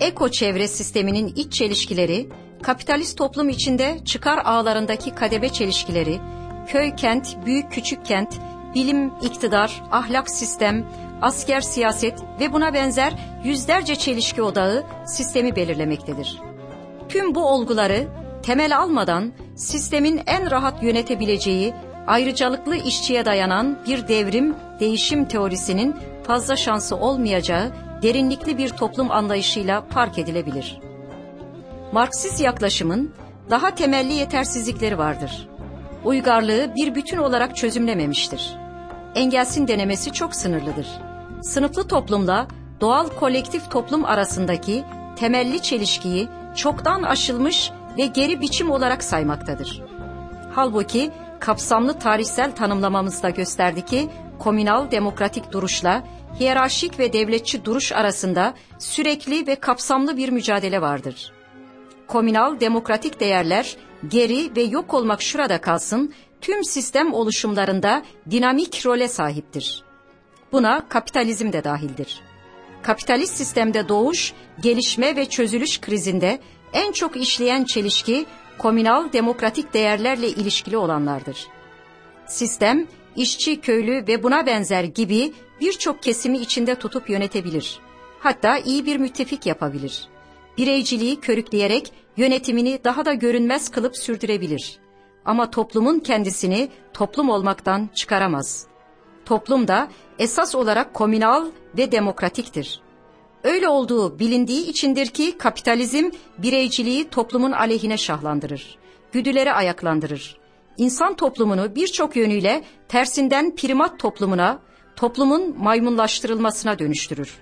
eko çevre sisteminin iç çelişkileri, kapitalist toplum içinde çıkar ağlarındaki kadebe çelişkileri, köy kent, büyük küçük kent, bilim, iktidar, ahlak sistem, asker siyaset ve buna benzer yüzlerce çelişki odağı sistemi belirlemektedir. Tüm bu olguları temel almadan sistemin en rahat yönetebileceği ayrıcalıklı işçiye dayanan bir devrim, değişim teorisinin fazla şansı olmayacağı derinlikli bir toplum anlayışıyla park edilebilir. Marksist yaklaşımın daha temelli yetersizlikleri vardır. Uygarlığı bir bütün olarak çözümlememiştir engelsin denemesi çok sınırlıdır. Sınıflı toplumla doğal kolektif toplum arasındaki temelli çelişkiyi çoktan aşılmış ve geri biçim olarak saymaktadır. Halbuki kapsamlı tarihsel tanımlamamızda gösterdi ki komünal demokratik duruşla hiyerarşik ve devletçi duruş arasında sürekli ve kapsamlı bir mücadele vardır. Komünal demokratik değerler geri ve yok olmak şurada kalsın tüm sistem oluşumlarında dinamik role sahiptir. Buna kapitalizm de dahildir. Kapitalist sistemde doğuş, gelişme ve çözülüş krizinde En çok işleyen çelişki komünal demokratik değerlerle ilişkili olanlardır. Sistem, işçi, köylü ve buna benzer gibi birçok kesimi içinde tutup yönetebilir. Hatta iyi bir müttefik yapabilir. Bireyciliği körükleyerek yönetimini daha da görünmez kılıp sürdürebilir. Ama toplumun kendisini toplum olmaktan çıkaramaz. Toplum da esas olarak komünal ve demokratiktir. Öyle olduğu bilindiği içindir ki kapitalizm bireyciliği toplumun aleyhine şahlandırır. Güdüleri ayaklandırır. İnsan toplumunu birçok yönüyle tersinden primat toplumuna, toplumun maymunlaştırılmasına dönüştürür.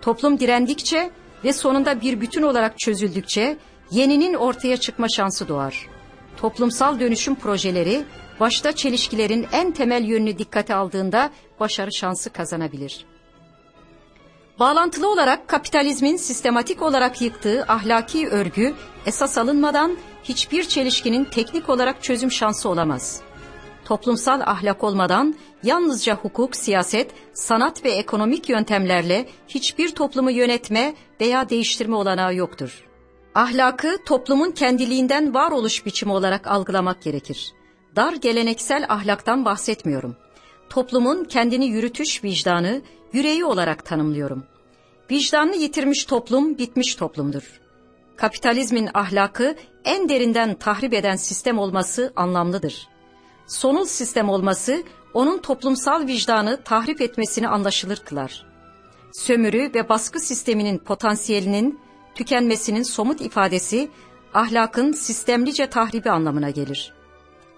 Toplum direndikçe ve sonunda bir bütün olarak çözüldükçe yeninin ortaya çıkma şansı doğar. Toplumsal dönüşüm projeleri başta çelişkilerin en temel yönünü dikkate aldığında başarı şansı kazanabilir. Bağlantılı olarak kapitalizmin sistematik olarak yıktığı ahlaki örgü esas alınmadan hiçbir çelişkinin teknik olarak çözüm şansı olamaz. Toplumsal ahlak olmadan yalnızca hukuk, siyaset, sanat ve ekonomik yöntemlerle hiçbir toplumu yönetme veya değiştirme olanağı yoktur. Ahlakı toplumun kendiliğinden varoluş biçimi olarak algılamak gerekir. Dar geleneksel ahlaktan bahsetmiyorum. Toplumun kendini yürütüş vicdanı, yüreği olarak tanımlıyorum. Vicdanını yitirmiş toplum bitmiş toplumdur. Kapitalizmin ahlakı en derinden tahrip eden sistem olması anlamlıdır. Sonul sistem olması onun toplumsal vicdanı tahrip etmesini anlaşılır kılar. Sömürü ve baskı sisteminin potansiyelinin tükenmesinin somut ifadesi ahlakın sistemlice tahribi anlamına gelir.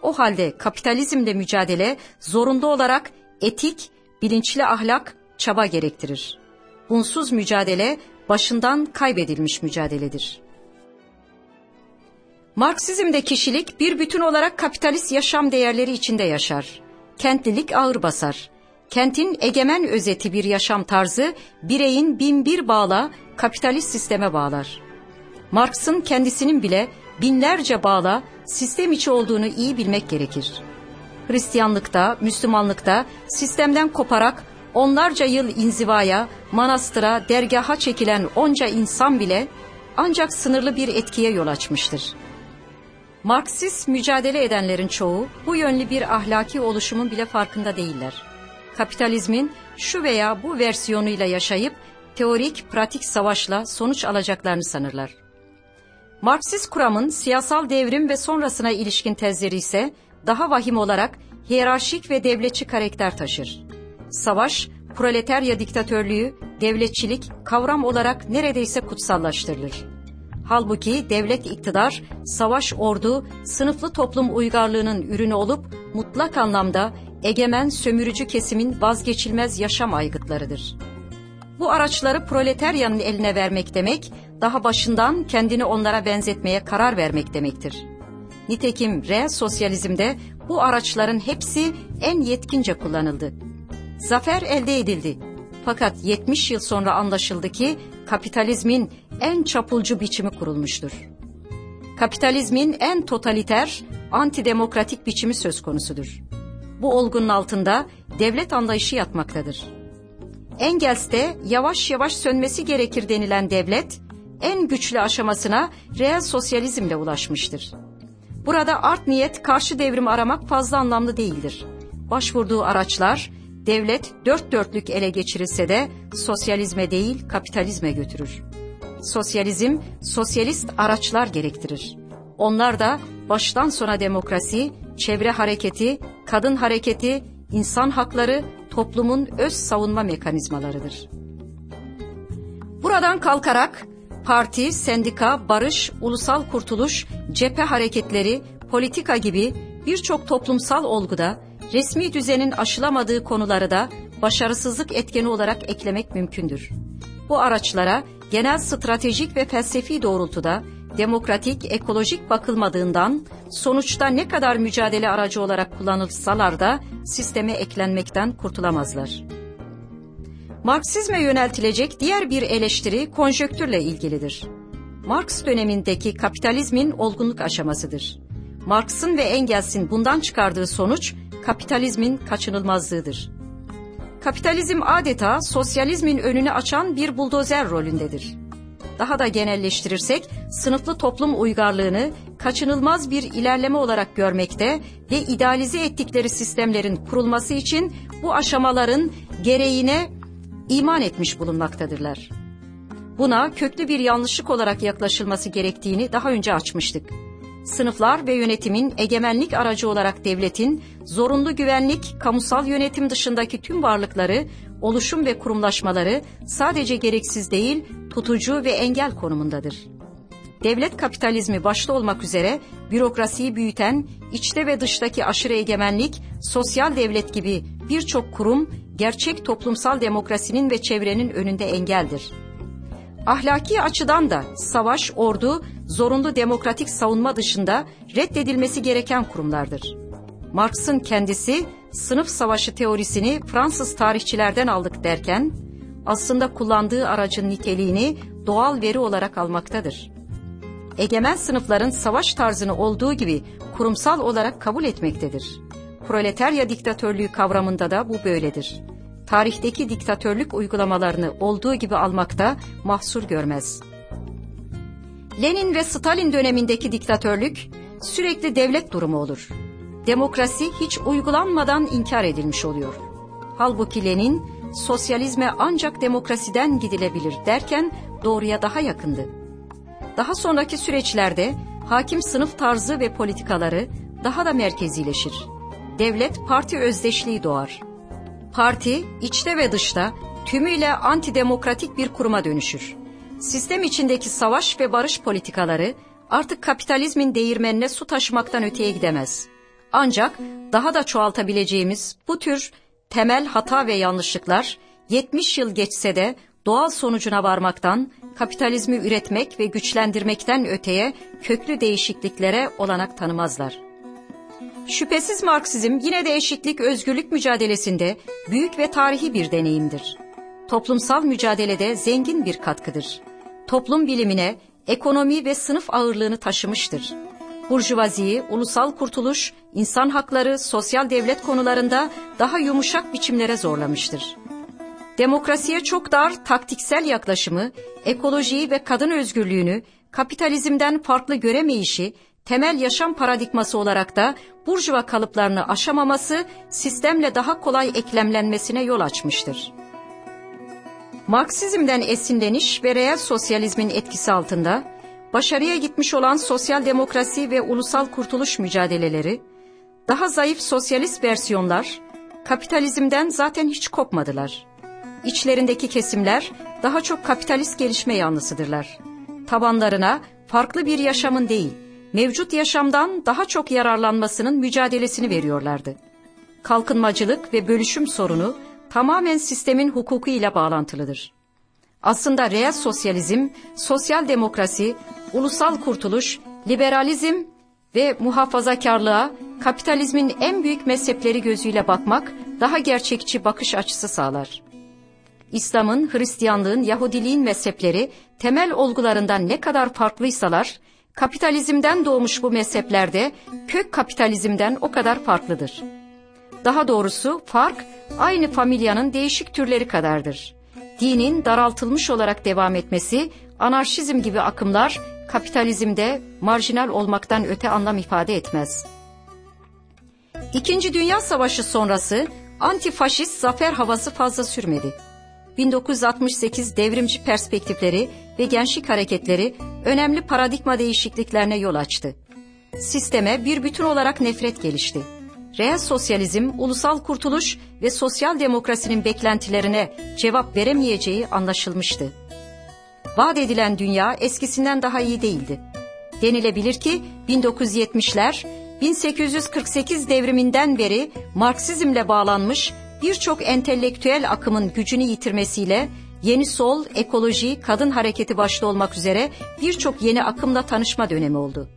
O halde kapitalizmle mücadele zorunda olarak etik, bilinçli ahlak, çaba gerektirir. Bunsuz mücadele başından kaybedilmiş mücadeledir. Marksizmde kişilik bir bütün olarak kapitalist yaşam değerleri içinde yaşar. Kentlilik ağır basar. Kentin egemen özeti bir yaşam tarzı bireyin bin bir bağla kapitalist sisteme bağlar. Marx'ın kendisinin bile binlerce bağla sistem içi olduğunu iyi bilmek gerekir. Hristiyanlıkta, Müslümanlıkta sistemden koparak onlarca yıl inzivaya, manastıra, dergaha çekilen onca insan bile ancak sınırlı bir etkiye yol açmıştır. Marksist mücadele edenlerin çoğu bu yönlü bir ahlaki oluşumun bile farkında değiller. Kapitalizmin şu veya bu versiyonuyla yaşayıp teorik, pratik savaşla sonuç alacaklarını sanırlar. Marksist kuramın siyasal devrim ve sonrasına ilişkin tezleri ise daha vahim olarak hiyerarşik ve devletçi karakter taşır. Savaş, proletarya diktatörlüğü, devletçilik kavram olarak neredeyse kutsallaştırılır. Halbuki devlet iktidar, savaş ordu, sınıflı toplum uygarlığının ürünü olup mutlak anlamda egemen sömürücü kesimin vazgeçilmez yaşam aygıtlarıdır. Bu araçları proletaryanın eline vermek demek, daha başından kendini onlara benzetmeye karar vermek demektir. Nitekim reel sosyalizmde bu araçların hepsi en yetkince kullanıldı. Zafer elde edildi. Fakat 70 yıl sonra anlaşıldı ki kapitalizmin en çapulcu biçimi kurulmuştur. Kapitalizmin en totaliter, antidemokratik biçimi söz konusudur. Bu olgunun altında devlet anlayışı yatmaktadır. Engels'te yavaş yavaş sönmesi gerekir denilen devlet, en güçlü aşamasına reel sosyalizmle ulaşmıştır. Burada art niyet karşı devrim aramak fazla anlamlı değildir. Başvurduğu araçlar, devlet dört dörtlük ele geçirilse de sosyalizme değil kapitalizme götürür. Sosyalizm, sosyalist araçlar gerektirir. Onlar da baştan sona demokrasi, çevre hareketi, kadın hareketi, insan hakları, toplumun öz savunma mekanizmalarıdır. Buradan kalkarak parti, sendika, barış, ulusal kurtuluş, cephe hareketleri, politika gibi birçok toplumsal olguda resmi düzenin aşılamadığı konuları da başarısızlık etkeni olarak eklemek mümkündür. Bu araçlara genel stratejik ve felsefi doğrultuda demokratik, ekolojik bakılmadığından sonuçta ne kadar mücadele aracı olarak kullanılsalar da sisteme eklenmekten kurtulamazlar. Marksizme yöneltilecek diğer bir eleştiri konjöktürle ilgilidir. Marx dönemindeki kapitalizmin olgunluk aşamasıdır. Marx'ın ve Engels'in bundan çıkardığı sonuç kapitalizmin kaçınılmazlığıdır. Kapitalizm adeta sosyalizmin önünü açan bir buldozer rolündedir. Daha da genelleştirirsek sınıflı toplum uygarlığını kaçınılmaz bir ilerleme olarak görmekte ve idealize ettikleri sistemlerin kurulması için bu aşamaların gereğine iman etmiş bulunmaktadırlar. Buna köklü bir yanlışlık olarak yaklaşılması gerektiğini daha önce açmıştık. Sınıflar ve yönetimin egemenlik aracı olarak devletin zorunlu güvenlik, kamusal yönetim dışındaki tüm varlıkları, oluşum ve kurumlaşmaları sadece gereksiz değil, tutucu ve engel konumundadır. Devlet kapitalizmi başta olmak üzere bürokrasiyi büyüten, içte ve dıştaki aşırı egemenlik, sosyal devlet gibi birçok kurum gerçek toplumsal demokrasinin ve çevrenin önünde engeldir. Ahlaki açıdan da savaş, ordu, zorunlu demokratik savunma dışında reddedilmesi gereken kurumlardır. Marx'ın kendisi sınıf savaşı teorisini Fransız tarihçilerden aldık derken aslında kullandığı aracın niteliğini doğal veri olarak almaktadır. Egemen sınıfların savaş tarzını olduğu gibi kurumsal olarak kabul etmektedir. Proletarya diktatörlüğü kavramında da bu böyledir. Tarihteki diktatörlük uygulamalarını olduğu gibi almakta mahsur görmez. Lenin ve Stalin dönemindeki diktatörlük sürekli devlet durumu olur. Demokrasi hiç uygulanmadan inkar edilmiş oluyor. Halbuki Lenin sosyalizme ancak demokrasiden gidilebilir derken doğruya daha yakındı. Daha sonraki süreçlerde hakim sınıf tarzı ve politikaları daha da merkezileşir. Devlet parti özdeşliği doğar. Parti içte ve dışta tümüyle antidemokratik bir kuruma dönüşür. Sistem içindeki savaş ve barış politikaları artık kapitalizmin değirmenine su taşımaktan öteye gidemez. Ancak daha da çoğaltabileceğimiz bu tür temel hata ve yanlışlıklar 70 yıl geçse de doğal sonucuna varmaktan, kapitalizmi üretmek ve güçlendirmekten öteye köklü değişikliklere olanak tanımazlar. Şüphesiz Marksizm yine de eşitlik, özgürlük mücadelesinde büyük ve tarihi bir deneyimdir. Toplumsal mücadelede zengin bir katkıdır. Toplum bilimine, ekonomi ve sınıf ağırlığını taşımıştır. Burjuvaziyi, ulusal kurtuluş, insan hakları, sosyal devlet konularında daha yumuşak biçimlere zorlamıştır. Demokrasiye çok dar, taktiksel yaklaşımı, ekolojiyi ve kadın özgürlüğünü, kapitalizmden farklı göremeyişi, temel yaşam paradigması olarak da burjuva kalıplarını aşamaması, sistemle daha kolay eklemlenmesine yol açmıştır. Marksizmden esinleniş ve reel sosyalizmin etkisi altında, başarıya gitmiş olan sosyal demokrasi ve ulusal kurtuluş mücadeleleri, daha zayıf sosyalist versiyonlar, kapitalizmden zaten hiç kopmadılar. İçlerindeki kesimler daha çok kapitalist gelişme yanlısıdırlar. Tabanlarına farklı bir yaşamın değil, mevcut yaşamdan daha çok yararlanmasının mücadelesini veriyorlardı. Kalkınmacılık ve bölüşüm sorunu tamamen sistemin hukuku ile bağlantılıdır. Aslında reel sosyalizm, sosyal demokrasi, ulusal kurtuluş, liberalizm ve muhafazakarlığa kapitalizmin en büyük mezhepleri gözüyle bakmak daha gerçekçi bakış açısı sağlar. İslam'ın, Hristiyanlığın, Yahudiliğin mezhepleri temel olgularından ne kadar farklıysalar, kapitalizmden doğmuş bu mezheplerde kök kapitalizmden o kadar farklıdır. Daha doğrusu fark aynı familyanın değişik türleri kadardır. Dinin daraltılmış olarak devam etmesi, anarşizm gibi akımlar kapitalizmde marjinal olmaktan öte anlam ifade etmez. İkinci Dünya Savaşı sonrası antifaşist zafer havası fazla sürmedi. 1968 devrimci perspektifleri ve gençlik hareketleri önemli paradigma değişikliklerine yol açtı. Sisteme bir bütün olarak nefret gelişti. Reel sosyalizm, ulusal kurtuluş ve sosyal demokrasinin beklentilerine cevap veremeyeceği anlaşılmıştı. Vaat edilen dünya eskisinden daha iyi değildi. Denilebilir ki 1970'ler 1848 devriminden beri Marksizmle bağlanmış birçok entelektüel akımın gücünü yitirmesiyle yeni sol, ekoloji, kadın hareketi başta olmak üzere birçok yeni akımla tanışma dönemi oldu.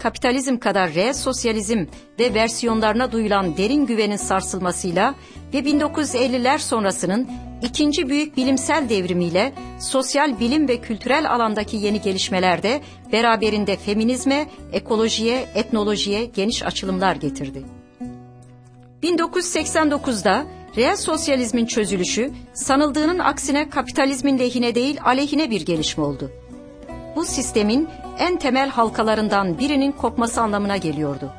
Kapitalizm kadar reel sosyalizm ve versiyonlarına duyulan derin güvenin sarsılmasıyla ve 1950'ler sonrasının ikinci büyük bilimsel devrimiyle sosyal bilim ve kültürel alandaki yeni gelişmelerde beraberinde feminizme, ekolojiye, etnolojiye geniş açılımlar getirdi. 1989'da reel sosyalizmin çözülüşü sanıldığının aksine kapitalizmin lehine değil aleyhine bir gelişme oldu. bu sistemin en temel halkalarından birinin kopması anlamına geliyordu.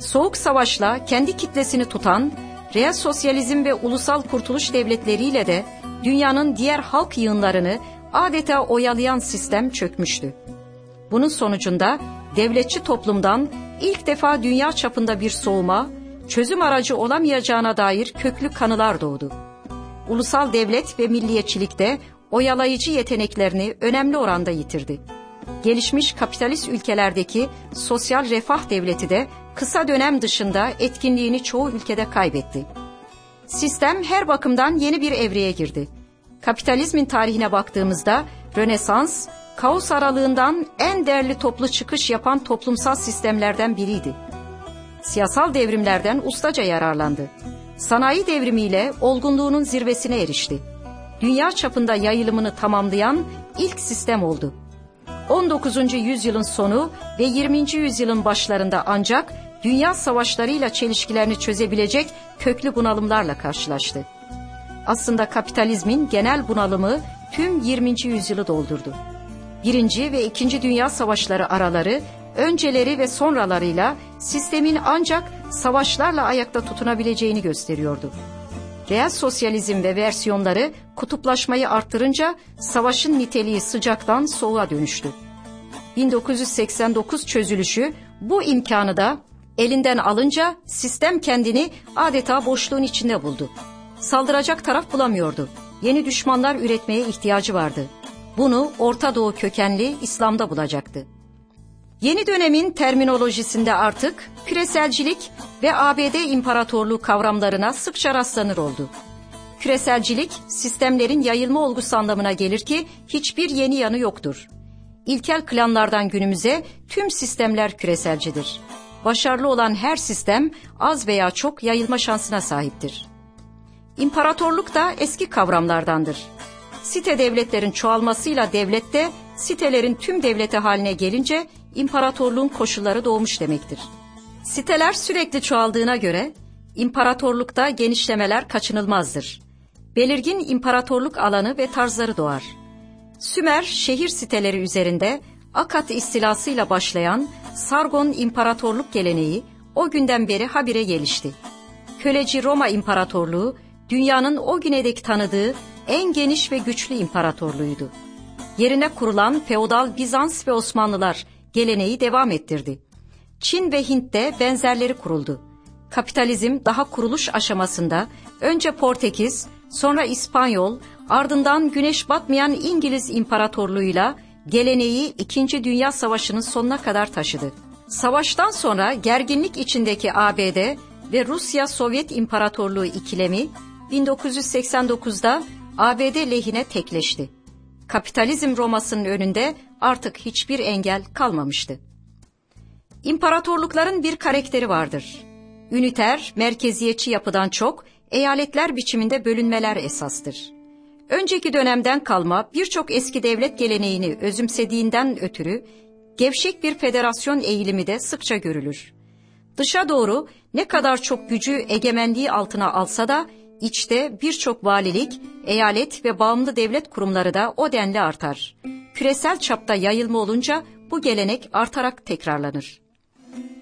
Soğuk Savaş'la kendi kitlesini tutan reel sosyalizm ve ulusal kurtuluş devletleriyle de dünyanın diğer halk yığınlarını adeta oyalayan sistem çökmüştü. Bunun sonucunda devletçi toplumdan ilk defa dünya çapında bir soğuma, çözüm aracı olamayacağına dair köklü kanılar doğdu. Ulusal devlet ve milliyetçilikte oyalayıcı yeteneklerini önemli oranda yitirdi. Gelişmiş kapitalist ülkelerdeki sosyal refah devleti de kısa dönem dışında etkinliğini çoğu ülkede kaybetti. Sistem her bakımdan yeni bir evreye girdi. Kapitalizmin tarihine baktığımızda Rönesans, kaos aralığından en değerli toplu çıkış yapan toplumsal sistemlerden biriydi. Siyasal devrimlerden ustaca yararlandı. Sanayi devrimiyle olgunluğunun zirvesine erişti. Dünya çapında yayılımını tamamlayan ilk sistem oldu. 19. yüzyılın sonu ve 20. yüzyılın başlarında ancak dünya savaşlarıyla çelişkilerini çözebilecek köklü bunalımlarla karşılaştı. Aslında kapitalizmin genel bunalımı tüm 20. yüzyılı doldurdu. Birinci ve ikinci dünya savaşları araları, önceleri ve sonralarıyla sistemin ancak savaşlarla ayakta tutunabileceğini gösteriyordu. Reel sosyalizm ve versiyonları kutuplaşmayı arttırınca savaşın niteliği sıcaktan soğuğa dönüştü. 1989 çözülüşü bu imkanı da elinden alınca sistem kendini adeta boşluğun içinde buldu. Saldıracak taraf bulamıyordu. Yeni düşmanlar üretmeye ihtiyacı vardı. Bunu Orta Doğu kökenli İslam'da bulacaktı. Yeni dönemin terminolojisinde artık küreselcilik ve ABD imparatorluğu kavramlarına sıkça rastlanır oldu. Küreselcilik sistemlerin yayılma olgusu anlamına gelir ki hiçbir yeni yanı yoktur. İlkel klanlardan günümüze tüm sistemler küreselcidir. Başarılı olan her sistem az veya çok yayılma şansına sahiptir. İmparatorluk da eski kavramlardandır. Site devletlerin çoğalmasıyla devlette sitelerin tüm devleti haline gelince imparatorluğun koşulları doğmuş demektir. Siteler sürekli çoğaldığına göre imparatorlukta genişlemeler kaçınılmazdır. Belirgin imparatorluk alanı ve tarzları doğar. Sümer şehir siteleri üzerinde Akat istilasıyla başlayan Sargon imparatorluk geleneği o günden beri habire gelişti. Köleci Roma İmparatorluğu dünyanın o güne dek tanıdığı en geniş ve güçlü imparatorluğuydu. Yerine kurulan feodal Bizans ve Osmanlılar geleneği devam ettirdi. Çin ve Hint'te benzerleri kuruldu. Kapitalizm daha kuruluş aşamasında önce Portekiz, sonra İspanyol, ardından güneş batmayan İngiliz İmparatorluğu'yla geleneği 2. Dünya Savaşı'nın sonuna kadar taşıdı. Savaştan sonra gerginlik içindeki ABD ve Rusya Sovyet İmparatorluğu ikilemi 1989'da ABD lehine tekleşti. Kapitalizm Roma'sının önünde artık hiçbir engel kalmamıştı. İmparatorlukların bir karakteri vardır. Üniter, merkeziyetçi yapıdan çok eyaletler biçiminde bölünmeler esastır. Önceki dönemden kalma birçok eski devlet geleneğini özümsediğinden ötürü gevşek bir federasyon eğilimi de sıkça görülür. Dışa doğru ne kadar çok gücü egemenliği altına alsa da içte birçok valilik, eyalet ve bağımlı devlet kurumları da o denli artar. Küresel çapta yayılma olunca bu gelenek artarak tekrarlanır.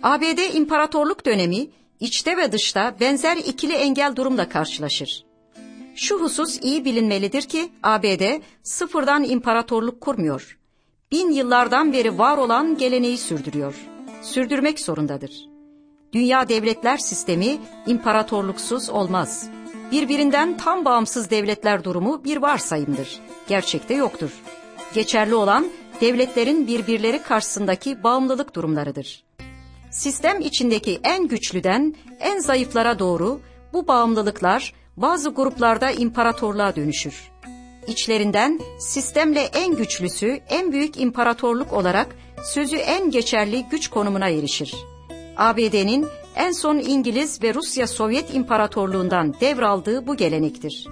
ABD imparatorluk dönemi içte ve dışta benzer ikili engel durumla karşılaşır. Şu husus iyi bilinmelidir ki ABD sıfırdan imparatorluk kurmuyor. Bin yıllardan beri var olan geleneği sürdürüyor. Sürdürmek zorundadır. Dünya devletler sistemi imparatorluksuz olmaz. Birbirinden tam bağımsız devletler durumu bir varsayımdır. Gerçekte yoktur. Geçerli olan devletlerin birbirleri karşısındaki bağımlılık durumlarıdır. Sistem içindeki en güçlüden en zayıflara doğru bu bağımlılıklar bazı gruplarda imparatorluğa dönüşür. İçlerinden sistemle en güçlüsü en büyük imparatorluk olarak sözü en geçerli güç konumuna erişir. ABD'nin en son İngiliz ve Rusya Sovyet İmparatorluğundan devraldığı bu gelenektir.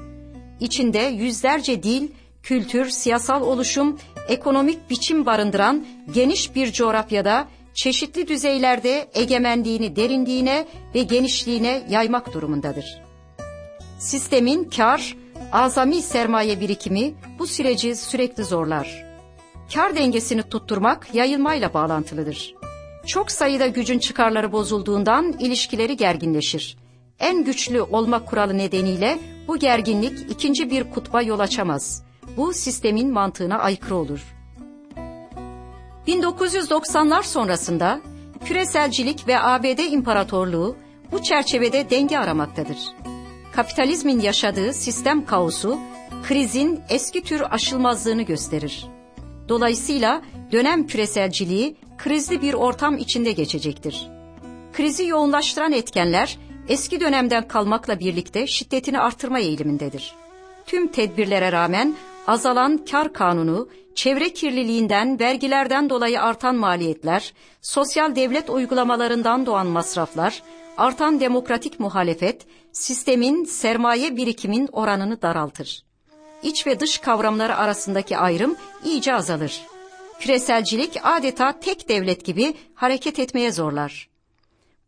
İçinde yüzlerce dil, kültür, siyasal oluşum, ekonomik biçim barındıran geniş bir coğrafyada çeşitli düzeylerde egemenliğini derinliğine ve genişliğine yaymak durumundadır. Sistemin kar, azami sermaye birikimi bu süreci sürekli zorlar. Kar dengesini tutturmak yayılmayla bağlantılıdır. Çok sayıda gücün çıkarları bozulduğundan ilişkileri gerginleşir. En güçlü olma kuralı nedeniyle bu gerginlik ikinci bir kutba yol açamaz. Bu sistemin mantığına aykırı olur. 1990'lar sonrasında küreselcilik ve ABD imparatorluğu bu çerçevede denge aramaktadır. Kapitalizmin yaşadığı sistem kaosu, krizin eski tür aşılmazlığını gösterir. Dolayısıyla dönem küreselciliği krizli bir ortam içinde geçecektir. Krizi yoğunlaştıran etkenler eski dönemden kalmakla birlikte şiddetini artırma eğilimindedir. Tüm tedbirlere rağmen azalan kar kanunu, çevre kirliliğinden, vergilerden dolayı artan maliyetler, sosyal devlet uygulamalarından doğan masraflar, artan demokratik muhalefet, sistemin sermaye birikimin oranını daraltır. İç ve dış kavramları arasındaki ayrım iyice azalır. Küreselcilik adeta tek devlet gibi hareket etmeye zorlar.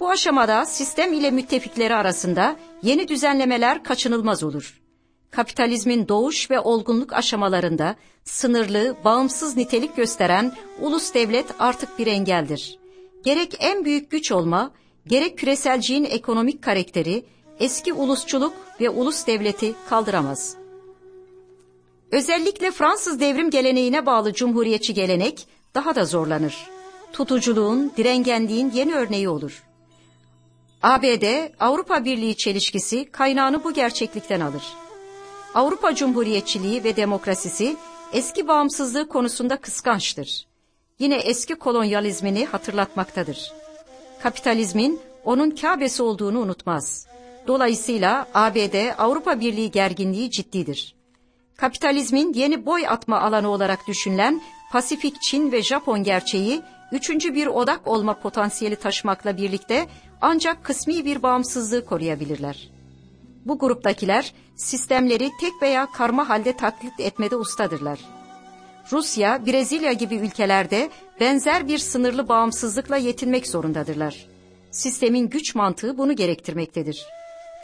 Bu aşamada sistem ile müttefikleri arasında yeni düzenlemeler kaçınılmaz olur. Kapitalizmin doğuş ve olgunluk aşamalarında sınırlı, bağımsız nitelik gösteren ulus devlet artık bir engeldir. Gerek en büyük güç olma, gerek küreselciğin ekonomik karakteri eski ulusçuluk ve ulus devleti kaldıramaz. Özellikle Fransız devrim geleneğine bağlı cumhuriyetçi gelenek daha da zorlanır. Tutuculuğun, direngenliğin yeni örneği olur. ABD, Avrupa Birliği çelişkisi kaynağını bu gerçeklikten alır. Avrupa Cumhuriyetçiliği ve demokrasisi eski bağımsızlığı konusunda kıskançtır. Yine eski kolonyalizmini hatırlatmaktadır. Kapitalizmin onun Kabe'si olduğunu unutmaz. Dolayısıyla ABD Avrupa Birliği gerginliği ciddidir. Kapitalizmin yeni boy atma alanı olarak düşünülen Pasifik Çin ve Japon gerçeği üçüncü bir odak olma potansiyeli taşımakla birlikte ancak kısmi bir bağımsızlığı koruyabilirler. Bu gruptakiler sistemleri tek veya karma halde taklit etmede ustadırlar. Rusya, Brezilya gibi ülkelerde benzer bir sınırlı bağımsızlıkla yetinmek zorundadırlar. Sistemin güç mantığı bunu gerektirmektedir.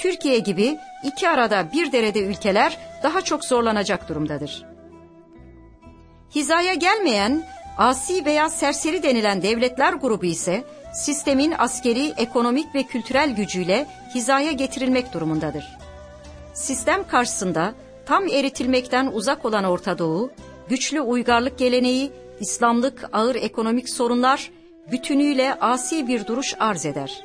Türkiye gibi iki arada bir derede ülkeler daha çok zorlanacak durumdadır. Hizaya gelmeyen, asi veya serseri denilen devletler grubu ise sistemin askeri, ekonomik ve kültürel gücüyle hizaya getirilmek durumundadır. Sistem karşısında tam eritilmekten uzak olan Orta Doğu, güçlü uygarlık geleneği, İslamlık ağır ekonomik sorunlar bütünüyle asi bir duruş arz eder.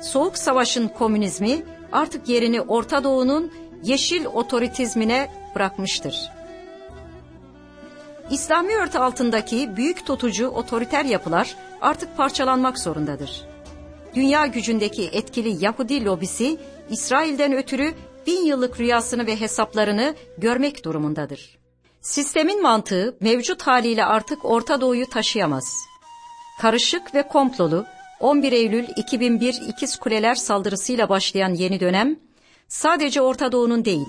Soğuk Savaş'ın komünizmi artık yerini Orta Doğu'nun yeşil otoritizmine bırakmıştır. İslami örtü altındaki büyük tutucu otoriter yapılar artık parçalanmak zorundadır. Dünya gücündeki etkili Yahudi lobisi İsrail'den ötürü bin yıllık rüyasını ve hesaplarını görmek durumundadır. Sistemin mantığı mevcut haliyle artık Orta Doğu'yu taşıyamaz. Karışık ve komplolu 11 Eylül 2001 İkiz Kuleler saldırısıyla başlayan yeni dönem sadece Orta Doğu'nun değil,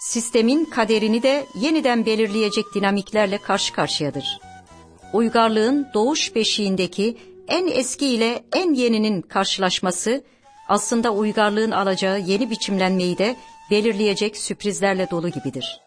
sistemin kaderini de yeniden belirleyecek dinamiklerle karşı karşıyadır. Uygarlığın doğuş beşiğindeki en eski ile en yeninin karşılaşması aslında uygarlığın alacağı yeni biçimlenmeyi de belirleyecek sürprizlerle dolu gibidir.